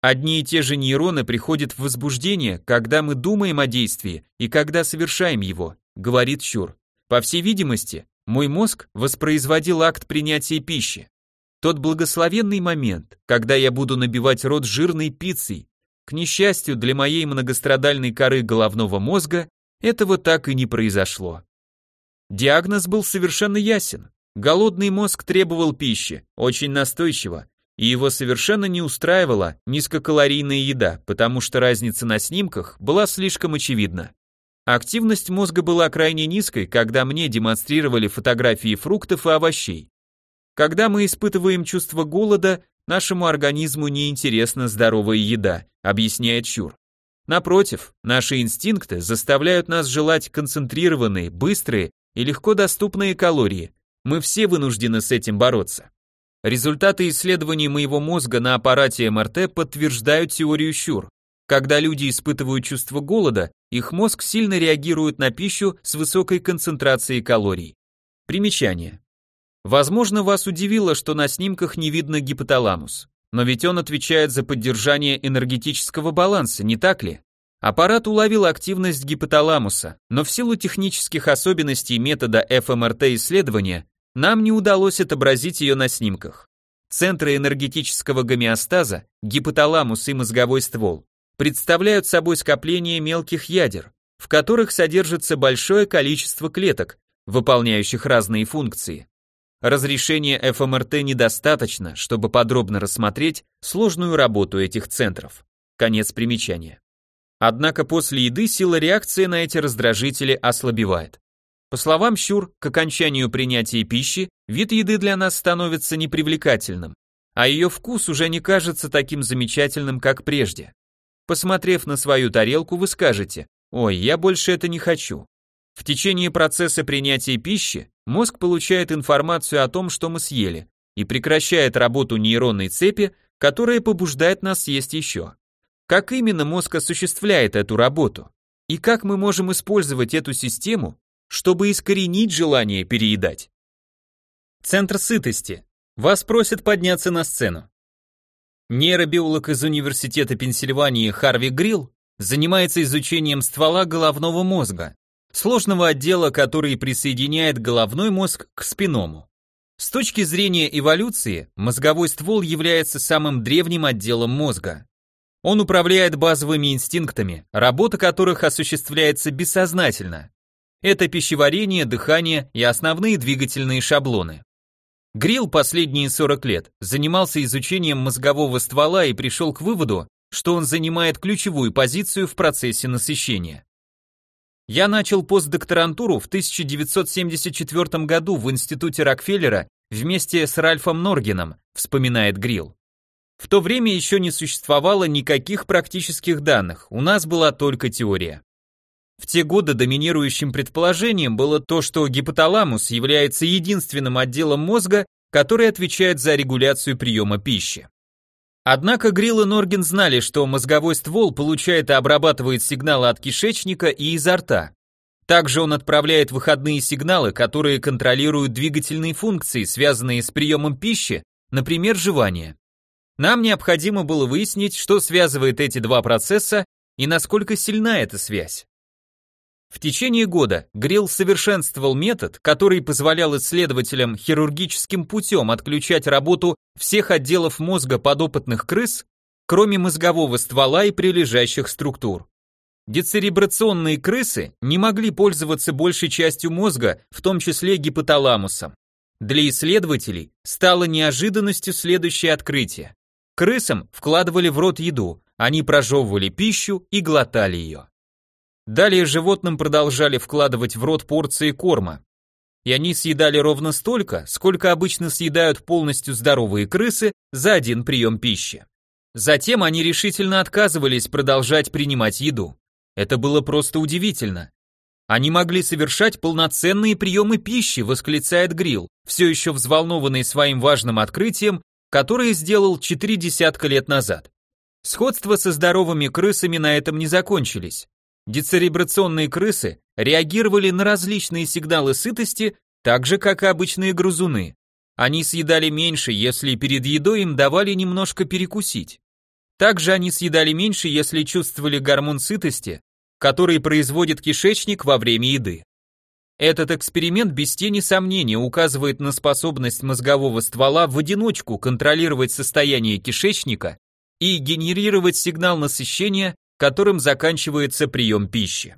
Одни и те же нейроны приходят в возбуждение, когда мы думаем о действии и когда совершаем его, говорит Щур. По всей видимости, мой мозг воспроизводил акт принятия пищи. Тот благословенный момент, когда я буду набивать рот жирной пиццей, к несчастью для моей многострадальной коры головного мозга, этого так и не произошло. Диагноз был совершенно ясен. Голодный мозг требовал пищи, очень настойчиво, и его совершенно не устраивала низкокалорийная еда, потому что разница на снимках была слишком очевидна. Активность мозга была крайне низкой, когда мне демонстрировали фотографии фруктов и овощей. Когда мы испытываем чувство голода, нашему организму неинтересна здоровая еда, объясняет Чур. Напротив, наши инстинкты заставляют нас желать концентрированные, быстрые и легко доступные калории, мы все вынуждены с этим бороться. Результаты исследований моего мозга на аппарате МРТ подтверждают теорию Щур. Когда люди испытывают чувство голода, их мозг сильно реагирует на пищу с высокой концентрацией калорий. Примечание. Возможно, вас удивило, что на снимках не видно гипоталамус. Но ведь он отвечает за поддержание энергетического баланса, не так ли? Аппарат уловил активность гипоталамуса, но в силу технических особенностей метода ФМРТ исследования нам не удалось отобразить ее на снимках. Центры энергетического гомеостаза, гипоталамус и мозговой ствол, представляют собой скопление мелких ядер, в которых содержится большое количество клеток, выполняющих разные функции. Разрешения ФМРТ недостаточно, чтобы подробно рассмотреть сложную работу этих центров. Конец примечания. Однако после еды сила реакции на эти раздражители ослабевает. По словам Щур, к окончанию принятия пищи вид еды для нас становится непривлекательным, а ее вкус уже не кажется таким замечательным, как прежде. Посмотрев на свою тарелку, вы скажете «Ой, я больше это не хочу». В течение процесса принятия пищи мозг получает информацию о том, что мы съели, и прекращает работу нейронной цепи, которая побуждает нас съесть еще. Как именно мозг осуществляет эту работу? И как мы можем использовать эту систему чтобы искоренить желание переедать. Центр сытости. Вас просят подняться на сцену. Нейробиолог из Университета Пенсильвании Харви Грилл занимается изучением ствола головного мозга, сложного отдела, который присоединяет головной мозг к спинному. С точки зрения эволюции, мозговой ствол является самым древним отделом мозга. Он управляет базовыми инстинктами, работа которых осуществляется бессознательно. Это пищеварение, дыхание и основные двигательные шаблоны. Грилл последние 40 лет занимался изучением мозгового ствола и пришел к выводу, что он занимает ключевую позицию в процессе насыщения. Я начал постдокторантуру в 1974 году в институте Рокфеллера вместе с Ральфом Норгеном, вспоминает Грилл. В то время еще не существовало никаких практических данных, у нас была только теория. В те годы доминирующим предположением было то, что гипоталамус является единственным отделом мозга, который отвечает за регуляцию приема пищи. Однако Грилл и Норген знали, что мозговой ствол получает и обрабатывает сигналы от кишечника и изо рта. Также он отправляет выходные сигналы, которые контролируют двигательные функции, связанные с приемом пищи, например, жевание. Нам необходимо было выяснить, что связывает эти два процесса и насколько сильна эта связь. В течение года Грилл совершенствовал метод, который позволял исследователям хирургическим путем отключать работу всех отделов мозга подопытных крыс, кроме мозгового ствола и прилежащих структур. Децеребрационные крысы не могли пользоваться большей частью мозга, в том числе гипоталамусом. Для исследователей стало неожиданностью следующее открытие. Крысам вкладывали в рот еду, они прожевывали пищу и глотали ее. Далее животным продолжали вкладывать в рот порции корма. И они съедали ровно столько, сколько обычно съедают полностью здоровые крысы за один прием пищи. Затем они решительно отказывались продолжать принимать еду. Это было просто удивительно. Они могли совершать полноценные приемы пищи, восклицает Грилл, все еще взволнованный своим важным открытием, которое сделал четыре десятка лет назад. Сходства со здоровыми крысами на этом не закончились. Децеребрационные крысы реагировали на различные сигналы сытости так же, как и обычные грызуны. Они съедали меньше, если перед едой им давали немножко перекусить. Также они съедали меньше, если чувствовали гормон сытости, который производит кишечник во время еды. Этот эксперимент без тени сомнения указывает на способность мозгового ствола в одиночку контролировать состояние кишечника и генерировать сигнал насыщения которым заканчивается прием пищи.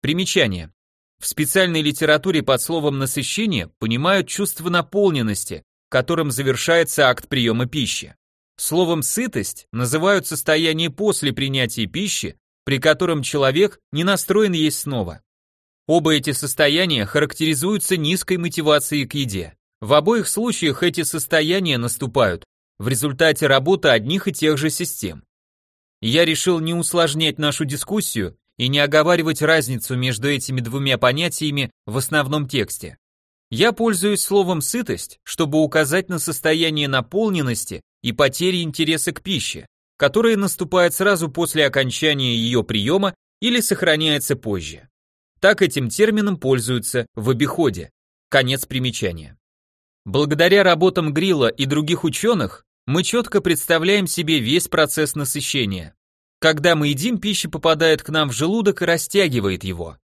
Примечание. В специальной литературе под словом насыщение понимают чувство наполненности, которым завершается акт приема пищи. Словом сытость называют состояние после принятия пищи, при котором человек не настроен есть снова. Оба эти состояния характеризуются низкой мотивацией к еде. В обоих случаях эти состояния наступают в результате работы одних и тех же систем я решил не усложнять нашу дискуссию и не оговаривать разницу между этими двумя понятиями в основном тексте. Я пользуюсь словом «сытость», чтобы указать на состояние наполненности и потери интереса к пище, которое наступает сразу после окончания ее приема или сохраняется позже. Так этим термином пользуются в обиходе. Конец примечания. Благодаря работам Грилла и других ученых, мы четко представляем себе весь процесс насыщения. Когда мы едим, пища попадает к нам в желудок и растягивает его.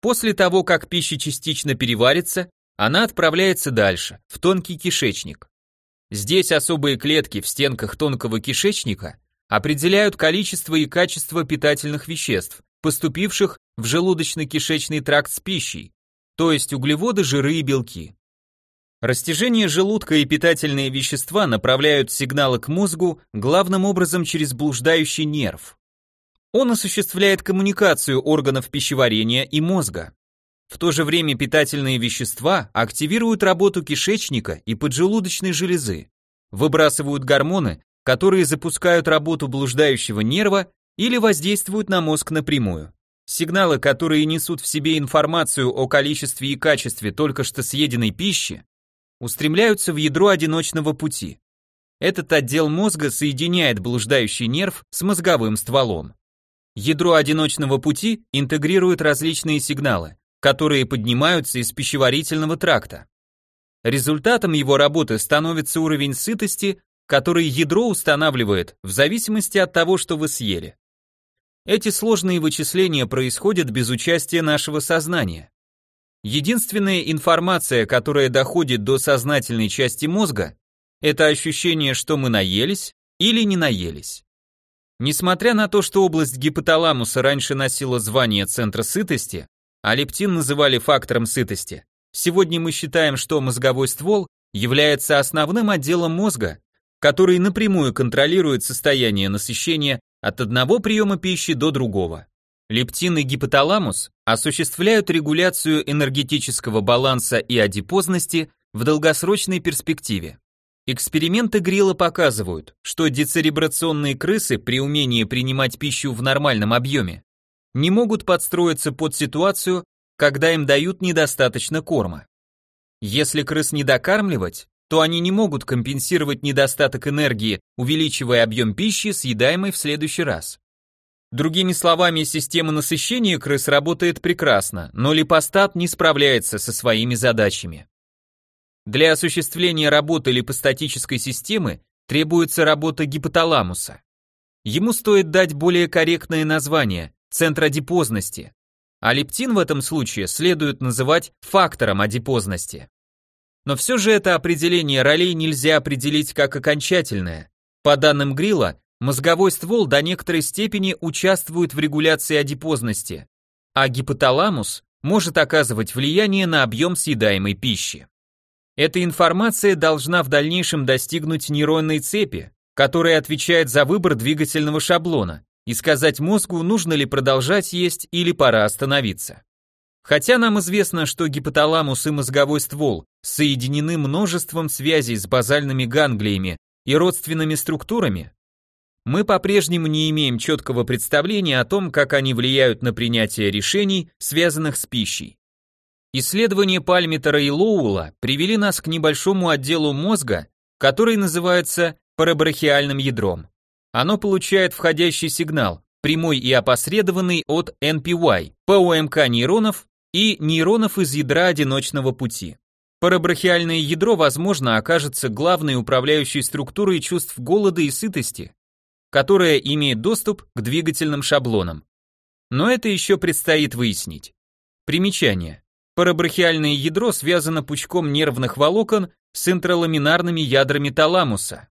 После того, как пища частично переварится, она отправляется дальше, в тонкий кишечник. Здесь особые клетки в стенках тонкого кишечника определяют количество и качество питательных веществ, поступивших в желудочно-кишечный тракт с пищей, то есть углеводы, жиры и белки. Растяжение желудка и питательные вещества направляют сигналы к мозгу главным образом через блуждающий нерв. Он осуществляет коммуникацию органов пищеварения и мозга. В то же время питательные вещества активируют работу кишечника и поджелудочной железы, выбрасывают гормоны, которые запускают работу блуждающего нерва или воздействуют на мозг напрямую. Сигналы, которые несут в себе информацию о количестве и качестве только что съеденной пищи, устремляются в ядро одиночного пути. Этот отдел мозга соединяет блуждающий нерв с мозговым стволом. Ядро одиночного пути интегрирует различные сигналы, которые поднимаются из пищеварительного тракта. Результатом его работы становится уровень сытости, который ядро устанавливает в зависимости от того, что вы съели. Эти сложные вычисления происходят без участия нашего сознания. Единственная информация, которая доходит до сознательной части мозга, это ощущение, что мы наелись или не наелись. Несмотря на то, что область гипоталамуса раньше носила звание центра сытости, а лептин называли фактором сытости, сегодня мы считаем, что мозговой ствол является основным отделом мозга, который напрямую контролирует состояние насыщения от одного приема пищи до другого. Лептин и гипоталамус осуществляют регуляцию энергетического баланса и адипозности в долгосрочной перспективе. Эксперименты Грилла показывают, что децеребрационные крысы при умении принимать пищу в нормальном объеме не могут подстроиться под ситуацию, когда им дают недостаточно корма. Если крыс не докармливать, то они не могут компенсировать недостаток энергии, увеличивая объем пищи, съедаемой в следующий раз. Другими словами, система насыщения крыс работает прекрасно, но липостат не справляется со своими задачами. Для осуществления работы липостатической системы требуется работа гипоталамуса. Ему стоит дать более корректное название – центр адипозности, а лептин в этом случае следует называть фактором адипозности. Но все же это определение ролей нельзя определить как окончательное. По данным Грилла, Мозговой ствол до некоторой степени участвует в регуляции адипозности, а гипоталамус может оказывать влияние на объем съедаемой пищи. Эта информация должна в дальнейшем достигнуть нейронной цепи, которая отвечает за выбор двигательного шаблона, и сказать мозгу, нужно ли продолжать есть или пора остановиться. Хотя нам известно, что гипоталамус и мозговой ствол соединены множеством связей с базальными ганглиями и родственными структурами, мы по-прежнему не имеем четкого представления о том, как они влияют на принятие решений, связанных с пищей. Исследования Пальмитера и Лоула привели нас к небольшому отделу мозга, который называется парабрахиальным ядром. Оно получает входящий сигнал, прямой и опосредованный от NPY, ПОМК нейронов и нейронов из ядра одиночного пути. Парабрахиальное ядро, возможно, окажется главной управляющей структурой чувств голода и сытости, которая имеет доступ к двигательным шаблонам. Но это еще предстоит выяснить. Примечание. Парабрахиальное ядро связано пучком нервных волокон с интраламинарными ядрами таламуса.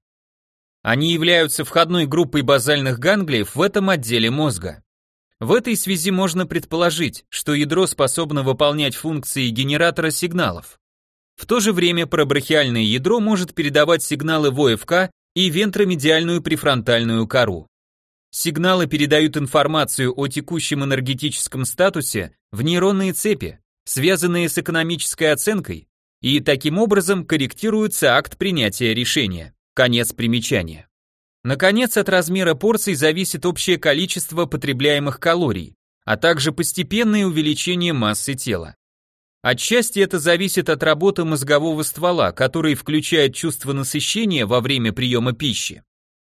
Они являются входной группой базальных ганглиев в этом отделе мозга. В этой связи можно предположить, что ядро способно выполнять функции генератора сигналов. В то же время парабрахиальное ядро может передавать сигналы в ОФК и вентромедиальную префронтальную кору. Сигналы передают информацию о текущем энергетическом статусе в нейронные цепи, связанные с экономической оценкой, и таким образом корректируется акт принятия решения. Конец примечания. Наконец, от размера порций зависит общее количество потребляемых калорий, а также постепенное увеличение массы тела. Отчасти это зависит от работы мозгового ствола, который включает чувство насыщения во время приема пищи.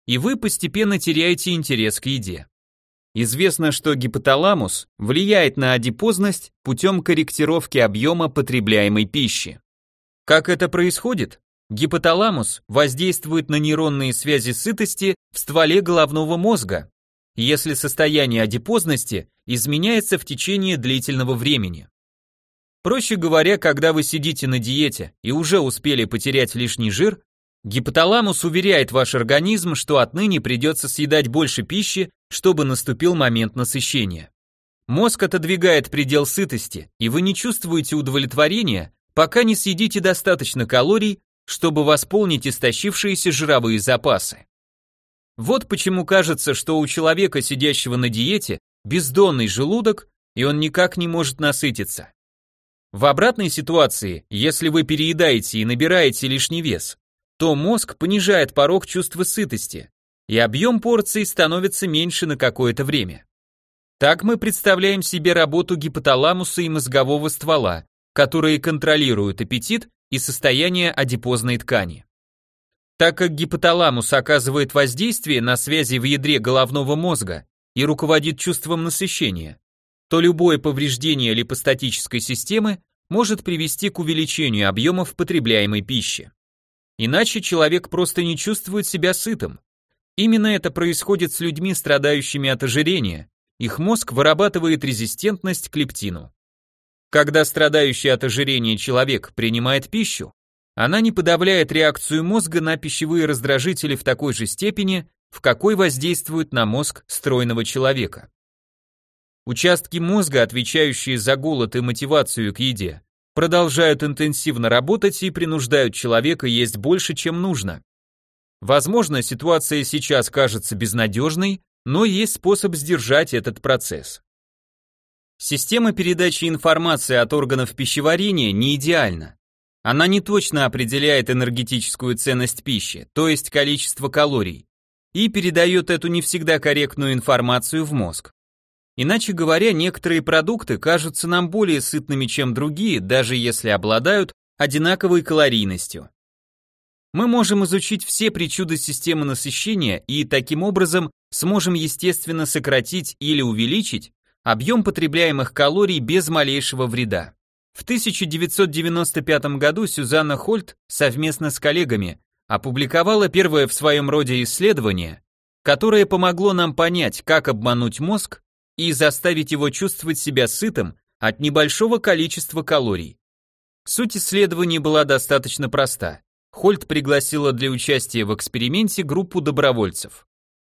И вы постепенно теряете интерес к еде. Известно, что гипоталамус влияет на адипозность путем корректировки объема потребляемой пищи. Как это происходит? Гипоталамус воздействует на нейронные связи сытости в стволе головного мозга, если состояние адипозности изменяется в течение длительного времени. Проще говоря, когда вы сидите на диете и уже успели потерять лишний жир, гипоталамус уверяет ваш организм, что отныне придется съедать больше пищи, чтобы наступил момент насыщения. Мозг отодвигает предел сытости, и вы не чувствуете удовлетворения, пока не съедите достаточно калорий, чтобы восполнить истощившиеся жировые запасы. Вот почему кажется, что у человека, сидящего на диете, бездонный желудок, и он никак не может насытиться. В обратной ситуации, если вы переедаете и набираете лишний вес, то мозг понижает порог чувства сытости, и объем порций становится меньше на какое-то время. Так мы представляем себе работу гипоталамуса и мозгового ствола, которые контролируют аппетит и состояние адипозной ткани. Так как гипоталамус оказывает воздействие на связи в ядре головного мозга и руководит чувством насыщения, то любое повреждение липостатической системы может привести к увеличению объемов потребляемой пищи. Иначе человек просто не чувствует себя сытым. Именно это происходит с людьми, страдающими от ожирения. Их мозг вырабатывает резистентность к лептину. Когда страдающий от ожирения человек принимает пищу, она не подавляет реакцию мозга на пищевые раздражители в такой же степени, в какой воздействует на мозг стройного человека. Участки мозга, отвечающие за голод и мотивацию к еде, продолжают интенсивно работать и принуждают человека есть больше, чем нужно. Возможно, ситуация сейчас кажется безнадежной, но есть способ сдержать этот процесс. Система передачи информации от органов пищеварения не идеальна. Она не точно определяет энергетическую ценность пищи, то есть количество калорий, и передает эту не всегда корректную информацию в мозг. Иначе говоря, некоторые продукты кажутся нам более сытными, чем другие, даже если обладают одинаковой калорийностью. Мы можем изучить все причуды системы насыщения и таким образом сможем естественно сократить или увеличить объем потребляемых калорий без малейшего вреда. В 1995 году Сюзанна Хольт совместно с коллегами опубликовала первое в своем роде исследование, которое помогло нам понять, как обмануть мозг и заставить его чувствовать себя сытым от небольшого количества калорий. Суть исследования была достаточно проста. Хольт пригласила для участия в эксперименте группу добровольцев.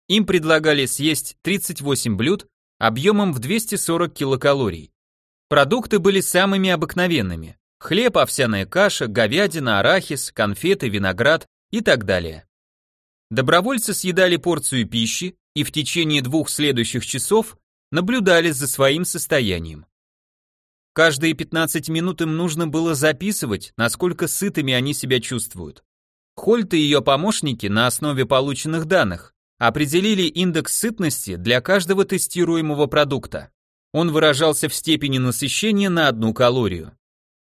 Им предлагали съесть 38 блюд объемом в 240 килокалорий. Продукты были самыми обыкновенными. Хлеб, овсяная каша, говядина, арахис, конфеты, виноград и так далее. Добровольцы съедали порцию пищи и в течение двух следующих часов наблюдали за своим состоянием. Каждые 15 минут им нужно было записывать, насколько сытыми они себя чувствуют. Хольт и ее помощники на основе полученных данных определили индекс сытности для каждого тестируемого продукта. Он выражался в степени насыщения на одну калорию.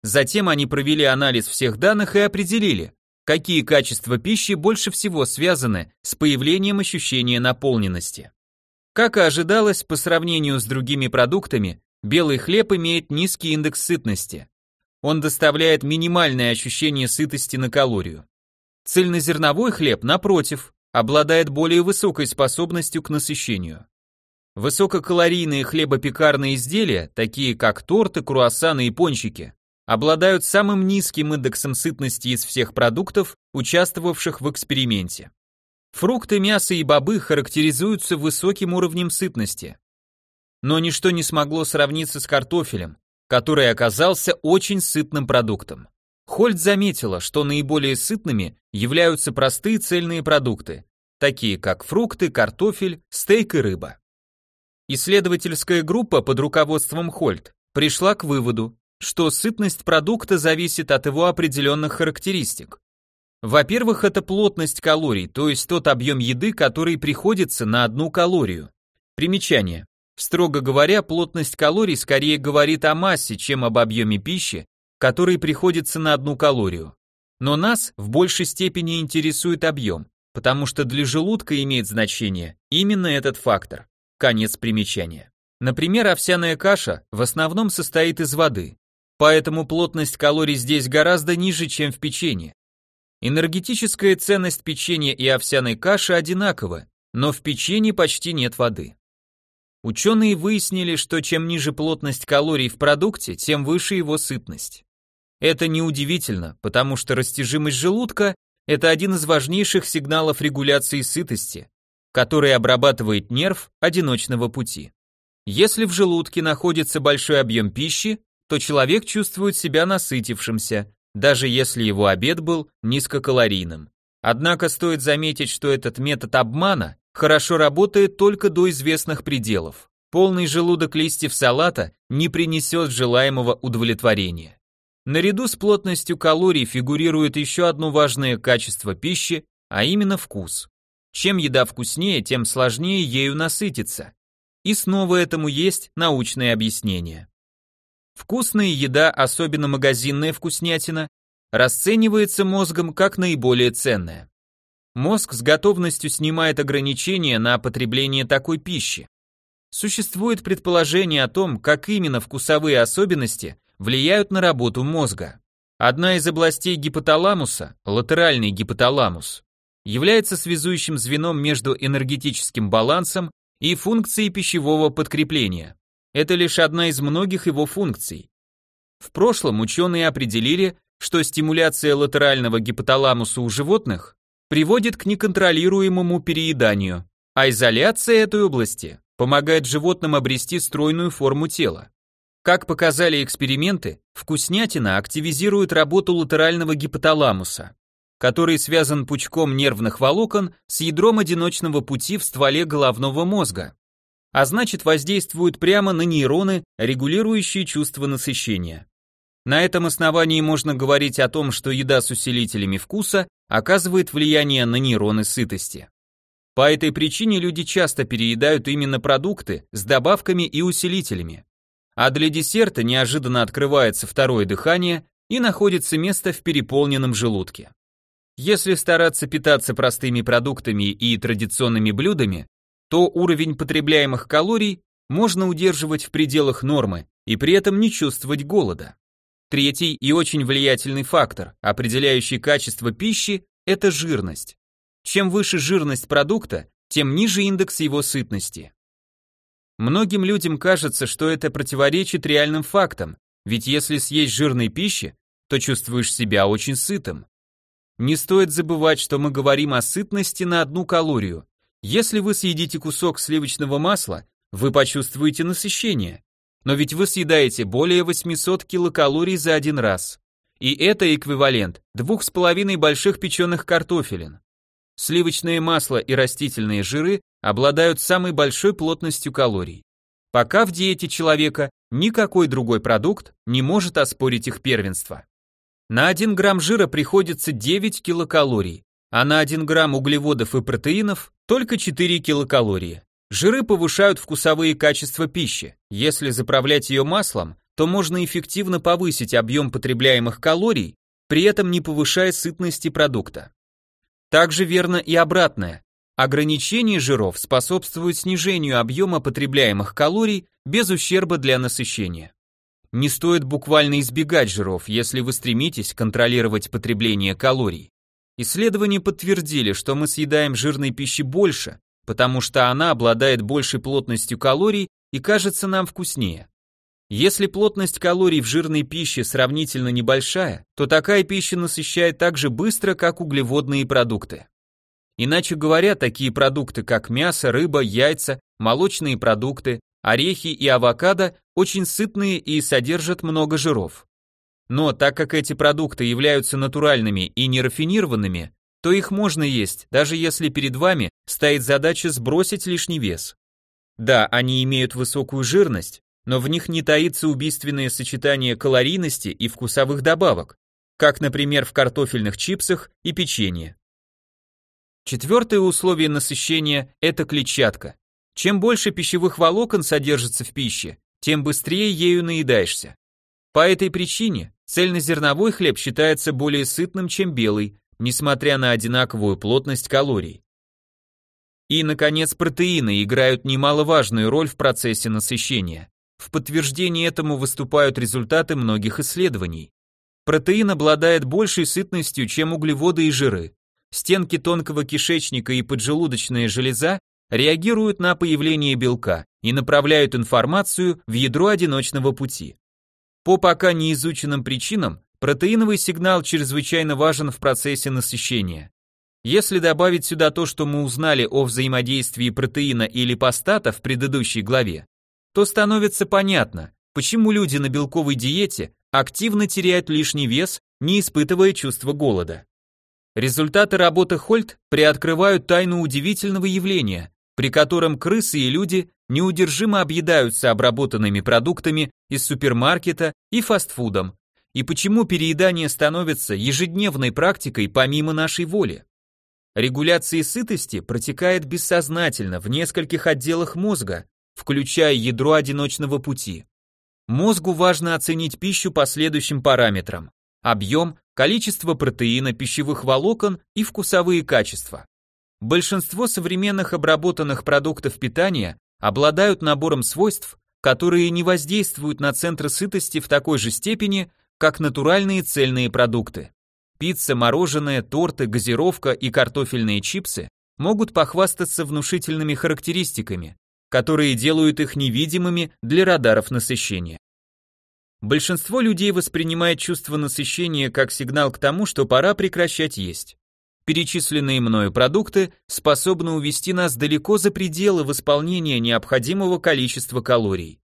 Затем они провели анализ всех данных и определили, какие качества пищи больше всего связаны с появлением ощущения наполненности. Как и ожидалось, по сравнению с другими продуктами, Белый хлеб имеет низкий индекс сытности. Он доставляет минимальное ощущение сытости на калорию. Цельнозерновой хлеб, напротив, обладает более высокой способностью к насыщению. Высококалорийные хлебопекарные изделия, такие как торты, круассаны и пончики, обладают самым низким индексом сытности из всех продуктов, участвовавших в эксперименте. Фрукты, мясо и бобы характеризуются высоким уровнем сытности но ничто не смогло сравниться с картофелем, который оказался очень сытным продуктом. Хольт заметила, что наиболее сытными являются простые цельные продукты, такие как фрукты, картофель, стейк и рыба. Исследовательская группа под руководством Хольт пришла к выводу, что сытность продукта зависит от его определенных характеристик. Во-первых, это плотность калорий, то есть тот объем еды, который приходится на одну калорию. Примечание. Строго говоря, плотность калорий скорее говорит о массе, чем об объеме пищи, который приходится на одну калорию. Но нас в большей степени интересует объем, потому что для желудка имеет значение именно этот фактор. Конец примечания. Например, овсяная каша в основном состоит из воды, поэтому плотность калорий здесь гораздо ниже, чем в печенье. Энергетическая ценность печенья и овсяной каши одинакова, но в печенье почти нет воды. Ученые выяснили, что чем ниже плотность калорий в продукте, тем выше его сытность. Это неудивительно, потому что растяжимость желудка – это один из важнейших сигналов регуляции сытости, который обрабатывает нерв одиночного пути. Если в желудке находится большой объем пищи, то человек чувствует себя насытившимся, даже если его обед был низкокалорийным. Однако стоит заметить, что этот метод обмана хорошо работает только до известных пределов. Полный желудок листьев салата не принесет желаемого удовлетворения. Наряду с плотностью калорий фигурирует еще одно важное качество пищи, а именно вкус. Чем еда вкуснее, тем сложнее ею насытиться. И снова этому есть научное объяснение. Вкусная еда, особенно магазинная вкуснятина, расценивается мозгом как наиболее ценная. Мозг с готовностью снимает ограничения на потребление такой пищи. Существует предположение о том, как именно вкусовые особенности влияют на работу мозга. Одна из областей гипоталамуса, латеральный гипоталамус, является связующим звеном между энергетическим балансом и функцией пищевого подкрепления. Это лишь одна из многих его функций. В прошлом ученые определили, что стимуляция латерального гипоталамуса у животных приводит к неконтролируемому перееданию, а изоляция этой области помогает животным обрести стройную форму тела. Как показали эксперименты, вкуснятина активизирует работу латерального гипоталамуса, который связан пучком нервных волокон с ядром одиночного пути в стволе головного мозга, а значит воздействует прямо на нейроны, регулирующие чувство насыщения. На этом основании можно говорить о том, что еда с усилителями вкуса оказывает влияние на нейроны сытости. По этой причине люди часто переедают именно продукты с добавками и усилителями. А для десерта неожиданно открывается второе дыхание и находится место в переполненном желудке. Если стараться питаться простыми продуктами и традиционными блюдами, то уровень потребляемых калорий можно удерживать в пределах нормы и при этом не чувствовать голода. Третий и очень влиятельный фактор, определяющий качество пищи, это жирность. Чем выше жирность продукта, тем ниже индекс его сытности. Многим людям кажется, что это противоречит реальным фактам, ведь если съесть жирной пищи, то чувствуешь себя очень сытым. Не стоит забывать, что мы говорим о сытности на одну калорию. Если вы съедите кусок сливочного масла, вы почувствуете насыщение. Но ведь вы съедаете более 800 килокалорий за один раз. И это эквивалент двух с половиной больших печеных картофелин. Сливочное масло и растительные жиры обладают самой большой плотностью калорий. Пока в диете человека никакой другой продукт не может оспорить их первенство. На 1 грамм жира приходится 9 килокалорий, а на 1 грамм углеводов и протеинов только 4 килокалории. Жиры повышают вкусовые качества пищи. Если заправлять ее маслом, то можно эффективно повысить объем потребляемых калорий, при этом не повышая сытности продукта. Также верно и обратное. Ограничение жиров способствует снижению объема потребляемых калорий без ущерба для насыщения. Не стоит буквально избегать жиров, если вы стремитесь контролировать потребление калорий. Исследования подтвердили, что мы съедаем жирной пищи больше, потому что она обладает большей плотностью калорий и кажется нам вкуснее. Если плотность калорий в жирной пище сравнительно небольшая, то такая пища насыщает так же быстро, как углеводные продукты. Иначе говоря, такие продукты, как мясо, рыба, яйца, молочные продукты, орехи и авокадо очень сытные и содержат много жиров. Но так как эти продукты являются натуральными и нерафинированными, то их можно есть, даже если перед вами стоит задача сбросить лишний вес. Да, они имеют высокую жирность, но в них не таится убийственное сочетание калорийности и вкусовых добавок, как, например, в картофельных чипсах и печенье. Четвертое условие насыщения – это клетчатка. Чем больше пищевых волокон содержится в пище, тем быстрее ею наедаешься. По этой причине цельнозерновой хлеб считается более сытным, чем белый, несмотря на одинаковую плотность калорий. И, наконец, протеины играют немаловажную роль в процессе насыщения. В подтверждение этому выступают результаты многих исследований. Протеин обладает большей сытностью, чем углеводы и жиры стенки тонкого кишечника и поджелудочная железа реагируют на появление белка и направляют информацию в ядро одиночного пути. По пока неизученным причинам протеиновый сигнал чрезвычайно важен в процессе насыщения. Если добавить сюда то, что мы узнали о взаимодействии протеина и липостата в предыдущей главе, то становится понятно, почему люди на белковой диете активно теряют лишний вес, не испытывая чувства голода. Результаты работы Хольт приоткрывают тайну удивительного явления, при котором крысы и люди неудержимо объедаются обработанными продуктами из супермаркета и фастфудом, и почему переедание становится ежедневной практикой помимо нашей воли. Регуляция сытости протекает бессознательно в нескольких отделах мозга, включая ядро одиночного пути. Мозгу важно оценить пищу по следующим параметрам объем, количество протеина, пищевых волокон и вкусовые качества. Большинство современных обработанных продуктов питания обладают набором свойств, которые не воздействуют на центр сытости в такой же степени, как натуральные цельные продукты. Пицца, мороженое, торты, газировка и картофельные чипсы могут похвастаться внушительными характеристиками, которые делают их невидимыми для радаров насыщения. Большинство людей воспринимает чувство насыщения как сигнал к тому, что пора прекращать есть. Перечисленные мною продукты способны увести нас далеко за пределы восполнения необходимого количества калорий.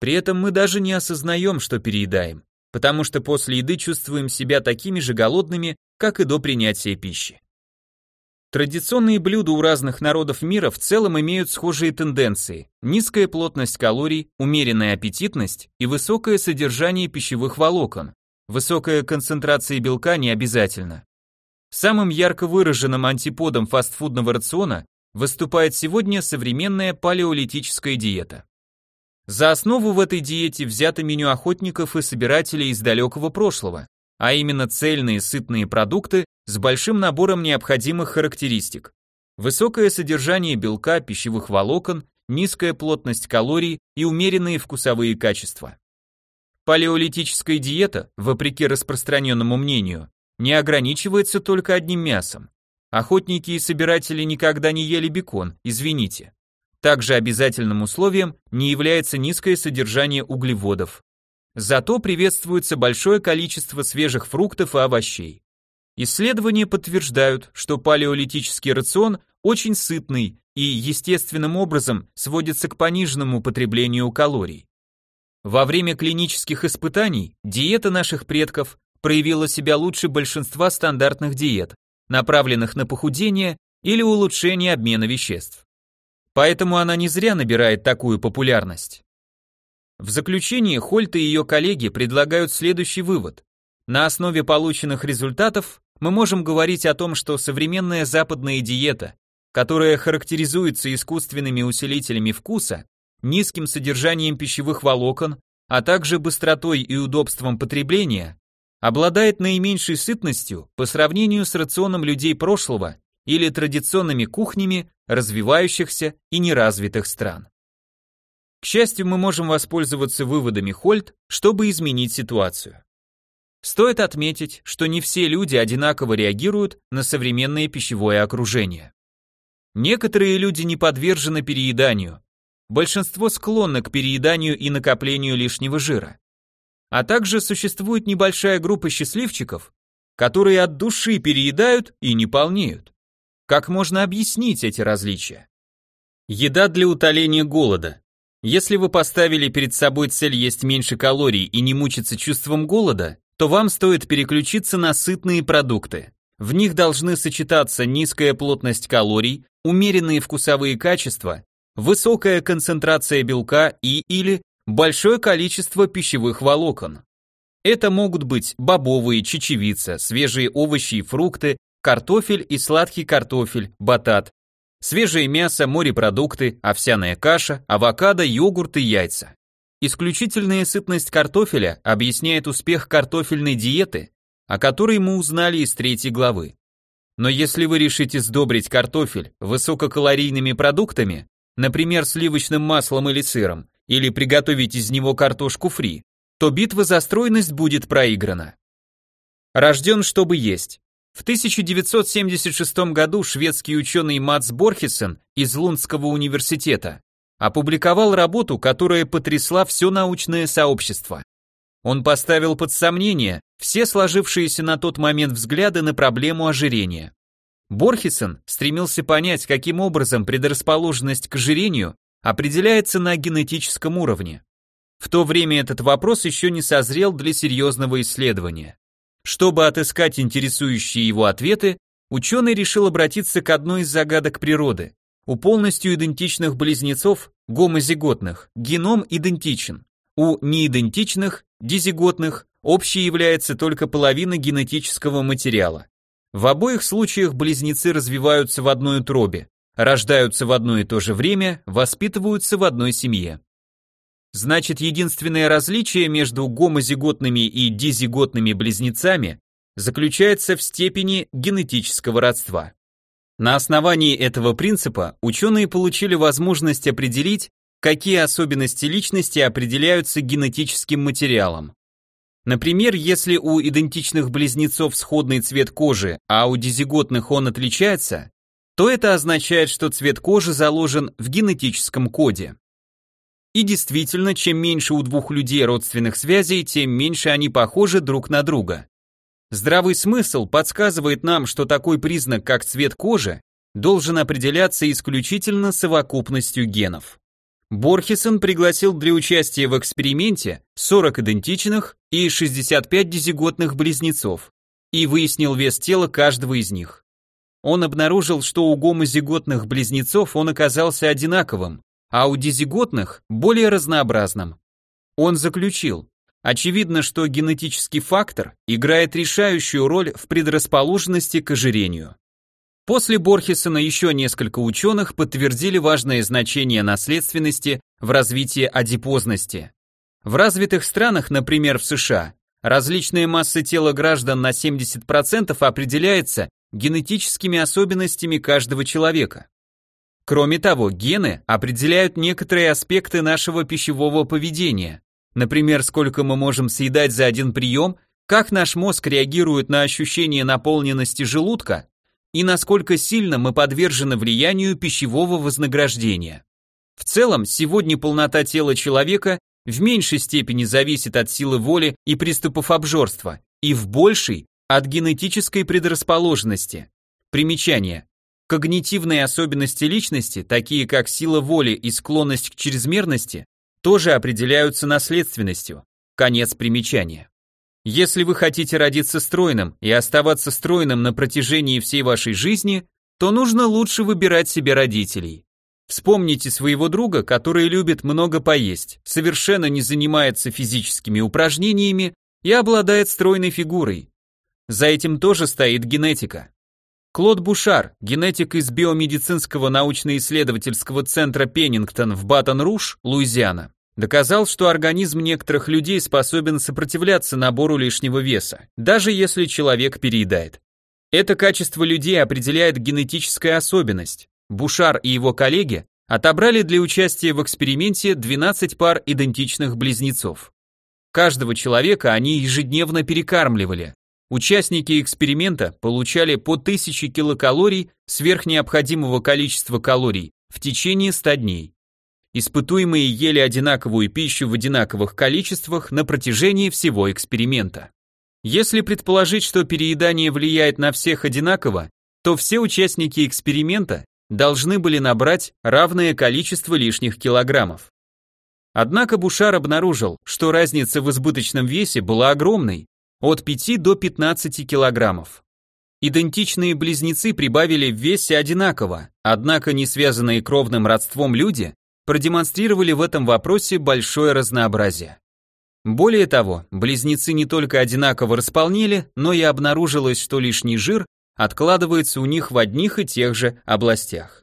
При этом мы даже не осознаем, что переедаем, потому что после еды чувствуем себя такими же голодными, как и до принятия пищи. Традиционные блюда у разных народов мира в целом имеют схожие тенденции. Низкая плотность калорий, умеренная аппетитность и высокое содержание пищевых волокон. Высокая концентрация белка не обязательно. Самым ярко выраженным антиподом фастфудного рациона выступает сегодня современная палеолитическая диета. За основу в этой диете взято меню охотников и собирателей из далекого прошлого, а именно цельные сытные продукты с большим набором необходимых характеристик. Высокое содержание белка, пищевых волокон, низкая плотность калорий и умеренные вкусовые качества. Палеолитическая диета, вопреки распространенному мнению, не ограничивается только одним мясом. Охотники и собиратели никогда не ели бекон, извините. Также обязательным условием не является низкое содержание углеводов. Зато приветствуется большое количество свежих фруктов и овощей. Исследования подтверждают, что палеолитический рацион очень сытный и естественным образом сводится к пониженному потреблению калорий. Во время клинических испытаний диета наших предков проявила себя лучше большинства стандартных диет, направленных на похудение или улучшение обмена веществ. Поэтому она не зря набирает такую популярность. В заключение Хольт и ее коллеги предлагают следующий вывод. На основе полученных результатов мы можем говорить о том, что современная западная диета, которая характеризуется искусственными усилителями вкуса, низким содержанием пищевых волокон, а также быстротой и удобством потребления, обладает наименьшей сытностью по сравнению с рационом людей прошлого или традиционными кухнями развивающихся и неразвитых стран. К счастью, мы можем воспользоваться выводами Хольт, чтобы изменить ситуацию. Стоит отметить, что не все люди одинаково реагируют на современное пищевое окружение. Некоторые люди не подвержены перееданию, большинство склонны к перееданию и накоплению лишнего жира. А также существует небольшая группа счастливчиков, которые от души переедают и не полнеют. Как можно объяснить эти различия? Еда для утоления голода. Если вы поставили перед собой цель есть меньше калорий и не мучиться чувством голода, то вам стоит переключиться на сытные продукты. В них должны сочетаться низкая плотность калорий, умеренные вкусовые качества, высокая концентрация белка и или большое количество пищевых волокон. Это могут быть бобовые, чечевица, свежие овощи и фрукты, картофель и сладкий картофель, батат, свежее мясо, морепродукты, овсяная каша, авокадо, йогурт и яйца. Исключительная сытность картофеля объясняет успех картофельной диеты, о которой мы узнали из третьей главы. Но если вы решите сдобрить картофель высококалорийными продуктами, например, сливочным маслом или сыром, или приготовить из него картошку фри, то битва за стройность будет проиграна. Рожден, чтобы есть. В 1976 году шведский ученый Мац Борхесен из Лундского университета опубликовал работу, которая потрясла все научное сообщество. Он поставил под сомнение все сложившиеся на тот момент взгляды на проблему ожирения. Борхесен стремился понять, каким образом предрасположенность к ожирению определяется на генетическом уровне. В то время этот вопрос еще не созрел для серьезного исследования. Чтобы отыскать интересующие его ответы, ученый решил обратиться к одной из загадок природы у полностью идентичных близнецов, гомозиготных, геном идентичен. У неидентичных, дизиготных, общей является только половина генетического материала. В обоих случаях близнецы развиваются в одной утробе, рождаются в одно и то же время, воспитываются в одной семье. Значит, единственное различие между гомозиготными и дизиготными близнецами заключается в степени генетического родства. На основании этого принципа ученые получили возможность определить, какие особенности личности определяются генетическим материалом. Например, если у идентичных близнецов сходный цвет кожи, а у дизиготных он отличается, то это означает, что цвет кожи заложен в генетическом коде. И действительно, чем меньше у двух людей родственных связей, тем меньше они похожи друг на друга. Здравый смысл подсказывает нам, что такой признак, как цвет кожи, должен определяться исключительно совокупностью генов. Борхесон пригласил для участия в эксперименте 40 идентичных и 65 дизиготных близнецов и выяснил вес тела каждого из них. Он обнаружил, что у гомозиготных близнецов он оказался одинаковым, а у дизиготных более разнообразным. Он заключил, Очевидно, что генетический фактор играет решающую роль в предрасположенности к ожирению. После Борхесона еще несколько ученых подтвердили важное значение наследственности в развитии адипозности. В развитых странах, например в США, различная масса тела граждан на 70% определяется генетическими особенностями каждого человека. Кроме того, гены определяют некоторые аспекты нашего пищевого поведения. Например, сколько мы можем съедать за один прием, как наш мозг реагирует на ощущение наполненности желудка и насколько сильно мы подвержены влиянию пищевого вознаграждения. В целом, сегодня полнота тела человека в меньшей степени зависит от силы воли и приступов обжорства, и в большей – от генетической предрасположенности. Примечание. Когнитивные особенности личности, такие как сила воли и склонность к чрезмерности, тоже определяются наследственностью. Конец примечания. Если вы хотите родиться стройным и оставаться стройным на протяжении всей вашей жизни, то нужно лучше выбирать себе родителей. Вспомните своего друга, который любит много поесть, совершенно не занимается физическими упражнениями и обладает стройной фигурой. За этим тоже стоит генетика. Клод Бушар, генетик из биомедицинского научно-исследовательского центра Пеннингтон в Батон-Руш, Луизиана, доказал, что организм некоторых людей способен сопротивляться набору лишнего веса, даже если человек переедает. Это качество людей определяет генетическая особенность. Бушар и его коллеги отобрали для участия в эксперименте 12 пар идентичных близнецов. Каждого человека они ежедневно перекармливали, Участники эксперимента получали по 1000 килокалорий сверх необходимого количества калорий в течение 100 дней. Испытуемые ели одинаковую пищу в одинаковых количествах на протяжении всего эксперимента. Если предположить, что переедание влияет на всех одинаково, то все участники эксперимента должны были набрать равное количество лишних килограммов. Однако Бушар обнаружил, что разница в избыточном весе была огромной, от 5 до 15 килограммов. Идентичные близнецы прибавили в весе одинаково, однако не связанные кровным родством люди продемонстрировали в этом вопросе большое разнообразие. Более того, близнецы не только одинаково располнели, но и обнаружилось, что лишний жир откладывается у них в одних и тех же областях.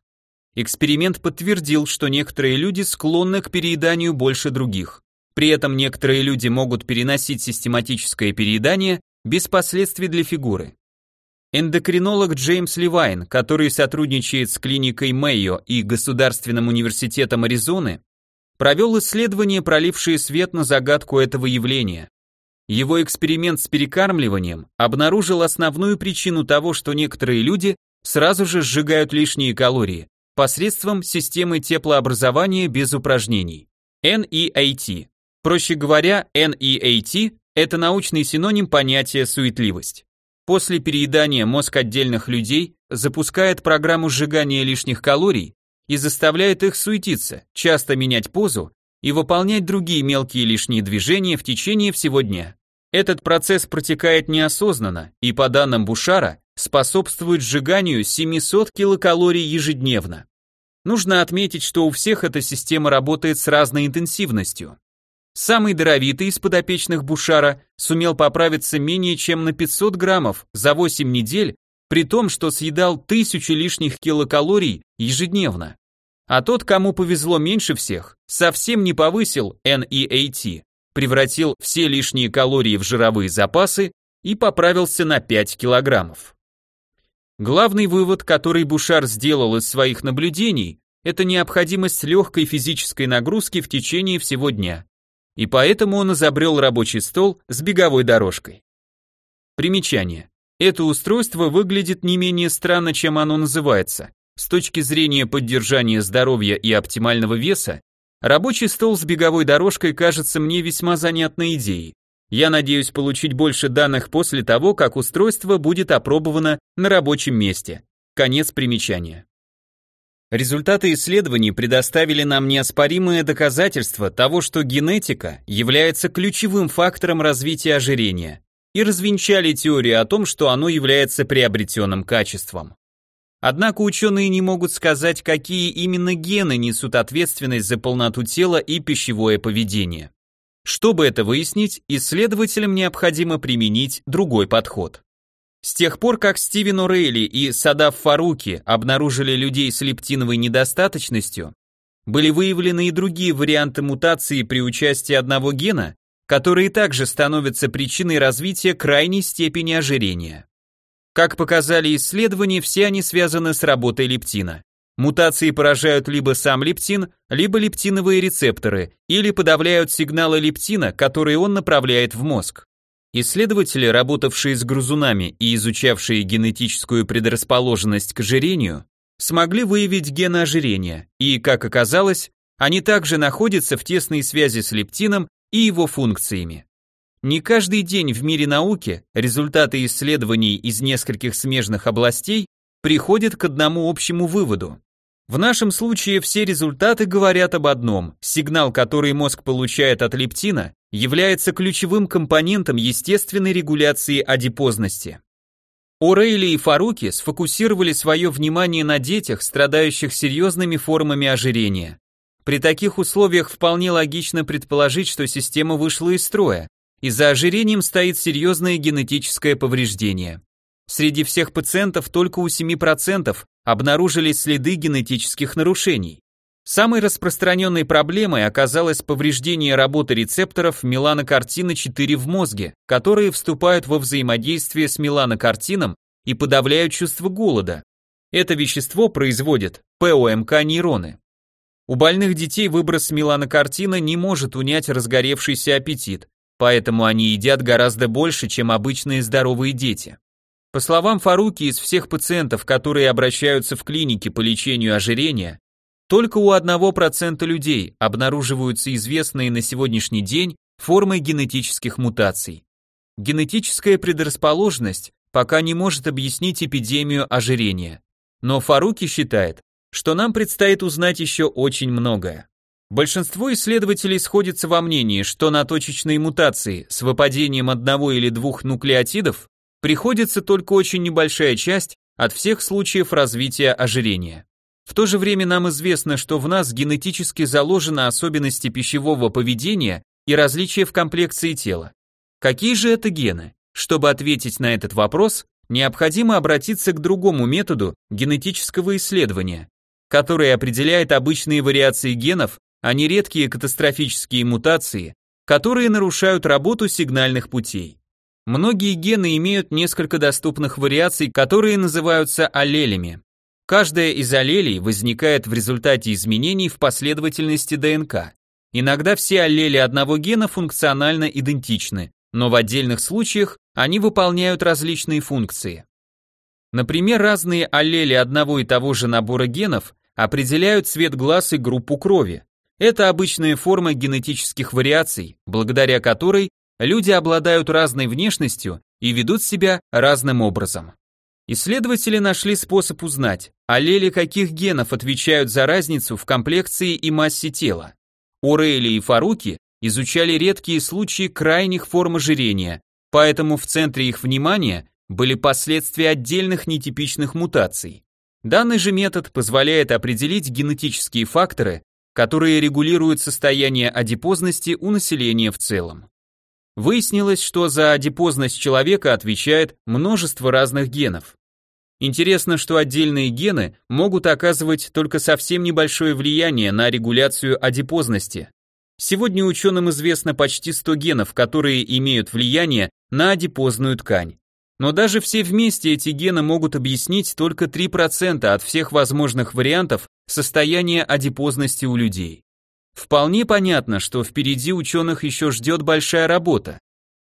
Эксперимент подтвердил, что некоторые люди склонны к перееданию больше других. При этом некоторые люди могут переносить систематическое переедание без последствий для фигуры. Эндокринолог Джеймс Левайн, который сотрудничает с клиникой Мэйо и Государственным университетом Аризоны, провел исследование, пролившее свет на загадку этого явления. Его эксперимент с перекармливанием обнаружил основную причину того, что некоторые люди сразу же сжигают лишние калории посредством системы теплообразования без упражнений. NEAT Проще говоря, NEAT – это научный синоним понятия суетливость. После переедания мозг отдельных людей запускает программу сжигания лишних калорий и заставляет их суетиться, часто менять позу и выполнять другие мелкие лишние движения в течение всего дня. Этот процесс протекает неосознанно и, по данным Бушара, способствует сжиганию 700 килокалорий ежедневно. Нужно отметить, что у всех эта система работает с разной интенсивностью. Самый даровитый из подопечных Бушара сумел поправиться менее чем на 500 граммов за 8 недель, при том, что съедал тысячи лишних килокалорий ежедневно. А тот, кому повезло меньше всех, совсем не повысил NEAT, превратил все лишние калории в жировые запасы и поправился на 5 килограммов. Главный вывод, который Бушар сделал из своих наблюдений, это необходимость легкой физической нагрузки в течение всего дня и поэтому он изобрел рабочий стол с беговой дорожкой. Примечание. Это устройство выглядит не менее странно, чем оно называется. С точки зрения поддержания здоровья и оптимального веса, рабочий стол с беговой дорожкой кажется мне весьма занятной идеей. Я надеюсь получить больше данных после того, как устройство будет опробовано на рабочем месте. Конец примечания. Результаты исследований предоставили нам неоспоримое доказательство того, что генетика является ключевым фактором развития ожирения, и развенчали теорию о том, что оно является приобретенным качеством. Однако ученые не могут сказать, какие именно гены несут ответственность за полноту тела и пищевое поведение. Чтобы это выяснить, исследователям необходимо применить другой подход. С тех пор, как Стивен О'Рейли и Садаф Фаруки обнаружили людей с лептиновой недостаточностью, были выявлены и другие варианты мутации при участии одного гена, которые также становятся причиной развития крайней степени ожирения. Как показали исследования, все они связаны с работой лептина. Мутации поражают либо сам лептин, либо лептиновые рецепторы, или подавляют сигналы лептина, которые он направляет в мозг. Исследователи, работавшие с грызунами и изучавшие генетическую предрасположенность к ожирению, смогли выявить гены ожирения, и, как оказалось, они также находятся в тесной связи с лептином и его функциями. Не каждый день в мире науки результаты исследований из нескольких смежных областей приходят к одному общему выводу. В нашем случае все результаты говорят об одном. Сигнал, который мозг получает от лептина, является ключевым компонентом естественной регуляции адипозности. Орейли и Фаруки сфокусировали свое внимание на детях, страдающих серьезными формами ожирения. При таких условиях вполне логично предположить, что система вышла из строя, и за ожирением стоит серьезное генетическое повреждение. Среди всех пациентов только у 7% обнаружились следы генетических нарушений. Самой распространенной проблемой оказалось повреждение работы рецепторов меланокартина-4 в мозге, которые вступают во взаимодействие с меланокартином и подавляют чувство голода. Это вещество производит ПОМК-нейроны. У больных детей выброс меланокартина не может унять разгоревшийся аппетит, поэтому они едят гораздо больше, чем обычные здоровые дети. По словам Фаруки, из всех пациентов, которые обращаются в клинике по лечению ожирения, только у 1% людей обнаруживаются известные на сегодняшний день формы генетических мутаций. Генетическая предрасположенность пока не может объяснить эпидемию ожирения. Но Фаруки считает, что нам предстоит узнать еще очень многое. Большинство исследователей сходятся во мнении, что на точечные мутации с выпадением одного или двух нуклеотидов приходится только очень небольшая часть от всех случаев развития ожирения. В то же время нам известно, что в нас генетически заложены особенности пищевого поведения и различия в комплекции тела. Какие же это гены? Чтобы ответить на этот вопрос, необходимо обратиться к другому методу генетического исследования, который определяет обычные вариации генов а не редкие катастрофические мутации, которые нарушают работу сигнальных путей. Многие гены имеют несколько доступных вариаций, которые называются аллелями. Каждая из аллелей возникает в результате изменений в последовательности ДНК. Иногда все аллели одного гена функционально идентичны, но в отдельных случаях они выполняют различные функции. Например, разные аллели одного и того же набора генов определяют цвет глаз и группу крови. Это обычная форма генетических вариаций, благодаря которой люди обладают разной внешностью и ведут себя разным образом. Исследователи нашли способ узнать, аллели каких генов отвечают за разницу в комплекции и массе тела. Орейли и Фаруки изучали редкие случаи крайних форм ожирения, поэтому в центре их внимания были последствия отдельных нетипичных мутаций. Данный же метод позволяет определить генетические факторы, которые регулируют состояние адипозности у населения в целом. Выяснилось, что за адипозность человека отвечает множество разных генов. Интересно, что отдельные гены могут оказывать только совсем небольшое влияние на регуляцию адипозности. Сегодня ученым известно почти 100 генов, которые имеют влияние на адипозную ткань. Но даже все вместе эти гены могут объяснить только 3% от всех возможных вариантов состояния адипозности у людей. Вполне понятно, что впереди ученых еще ждет большая работа.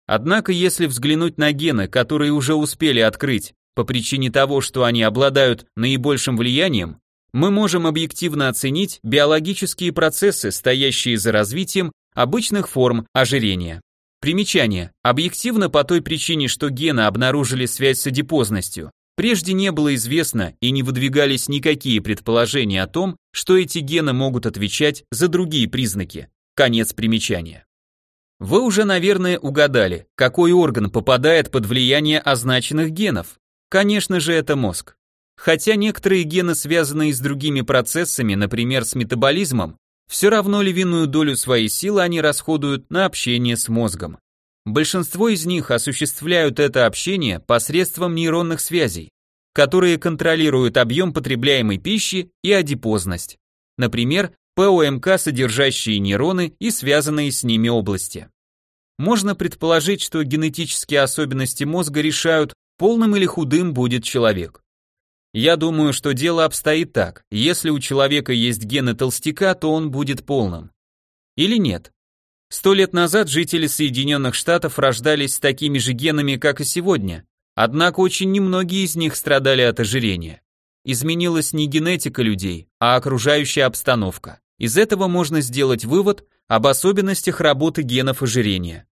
Однако, если взглянуть на гены, которые уже успели открыть по причине того, что они обладают наибольшим влиянием, мы можем объективно оценить биологические процессы, стоящие за развитием обычных форм ожирения. Примечание. Объективно по той причине, что гены обнаружили связь с адипозностью, прежде не было известно и не выдвигались никакие предположения о том, что эти гены могут отвечать за другие признаки. Конец примечания. Вы уже, наверное, угадали, какой орган попадает под влияние означенных генов. Конечно же, это мозг. Хотя некоторые гены, связанные с другими процессами, например, с метаболизмом, все равно львиную долю своей силы они расходуют на общение с мозгом. Большинство из них осуществляют это общение посредством нейронных связей, которые контролируют объем потребляемой пищи и адипозность. Например, ПОМК, содержащие нейроны и связанные с ними области. можно предположить, что генетические особенности мозга решают, полным или худым будет человек. Я думаю, что дело обстоит так. Если у человека есть гены толстяка, то он будет полным. Или нет? Сто лет назад жители Соединенных Штатов рождались с такими же генами, как и сегодня. Однако очень немногие из них страдали от ожирения. Изменилась не генетика людей, а окружающая обстановка. Из этого можно сделать вывод об особенностях работы генов ожирения.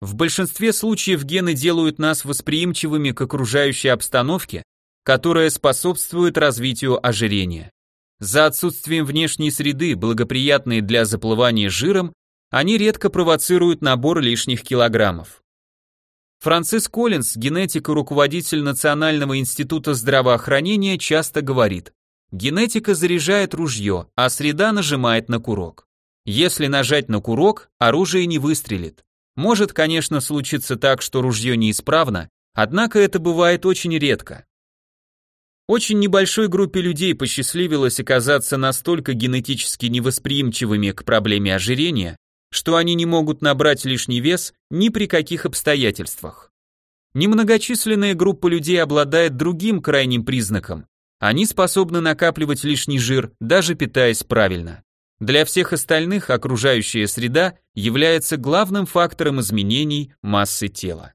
В большинстве случаев гены делают нас восприимчивыми к окружающей обстановке, которая способствует развитию ожирения. За отсутствием внешней среды, благоприятной для заплывания жиром, они редко провоцируют набор лишних килограммов. Францис Коллинс, генетик и руководитель Национального института здравоохранения, часто говорит, генетика заряжает ружье, а среда нажимает на курок. Если нажать на курок, оружие не выстрелит. Может, конечно, случиться так, что ружье неисправно, однако это бывает очень редко. Очень небольшой группе людей посчастливилось оказаться настолько генетически невосприимчивыми к проблеме ожирения, что они не могут набрать лишний вес ни при каких обстоятельствах. Немногочисленная группа людей обладает другим крайним признаком. Они способны накапливать лишний жир, даже питаясь правильно. Для всех остальных окружающая среда является главным фактором изменений массы тела.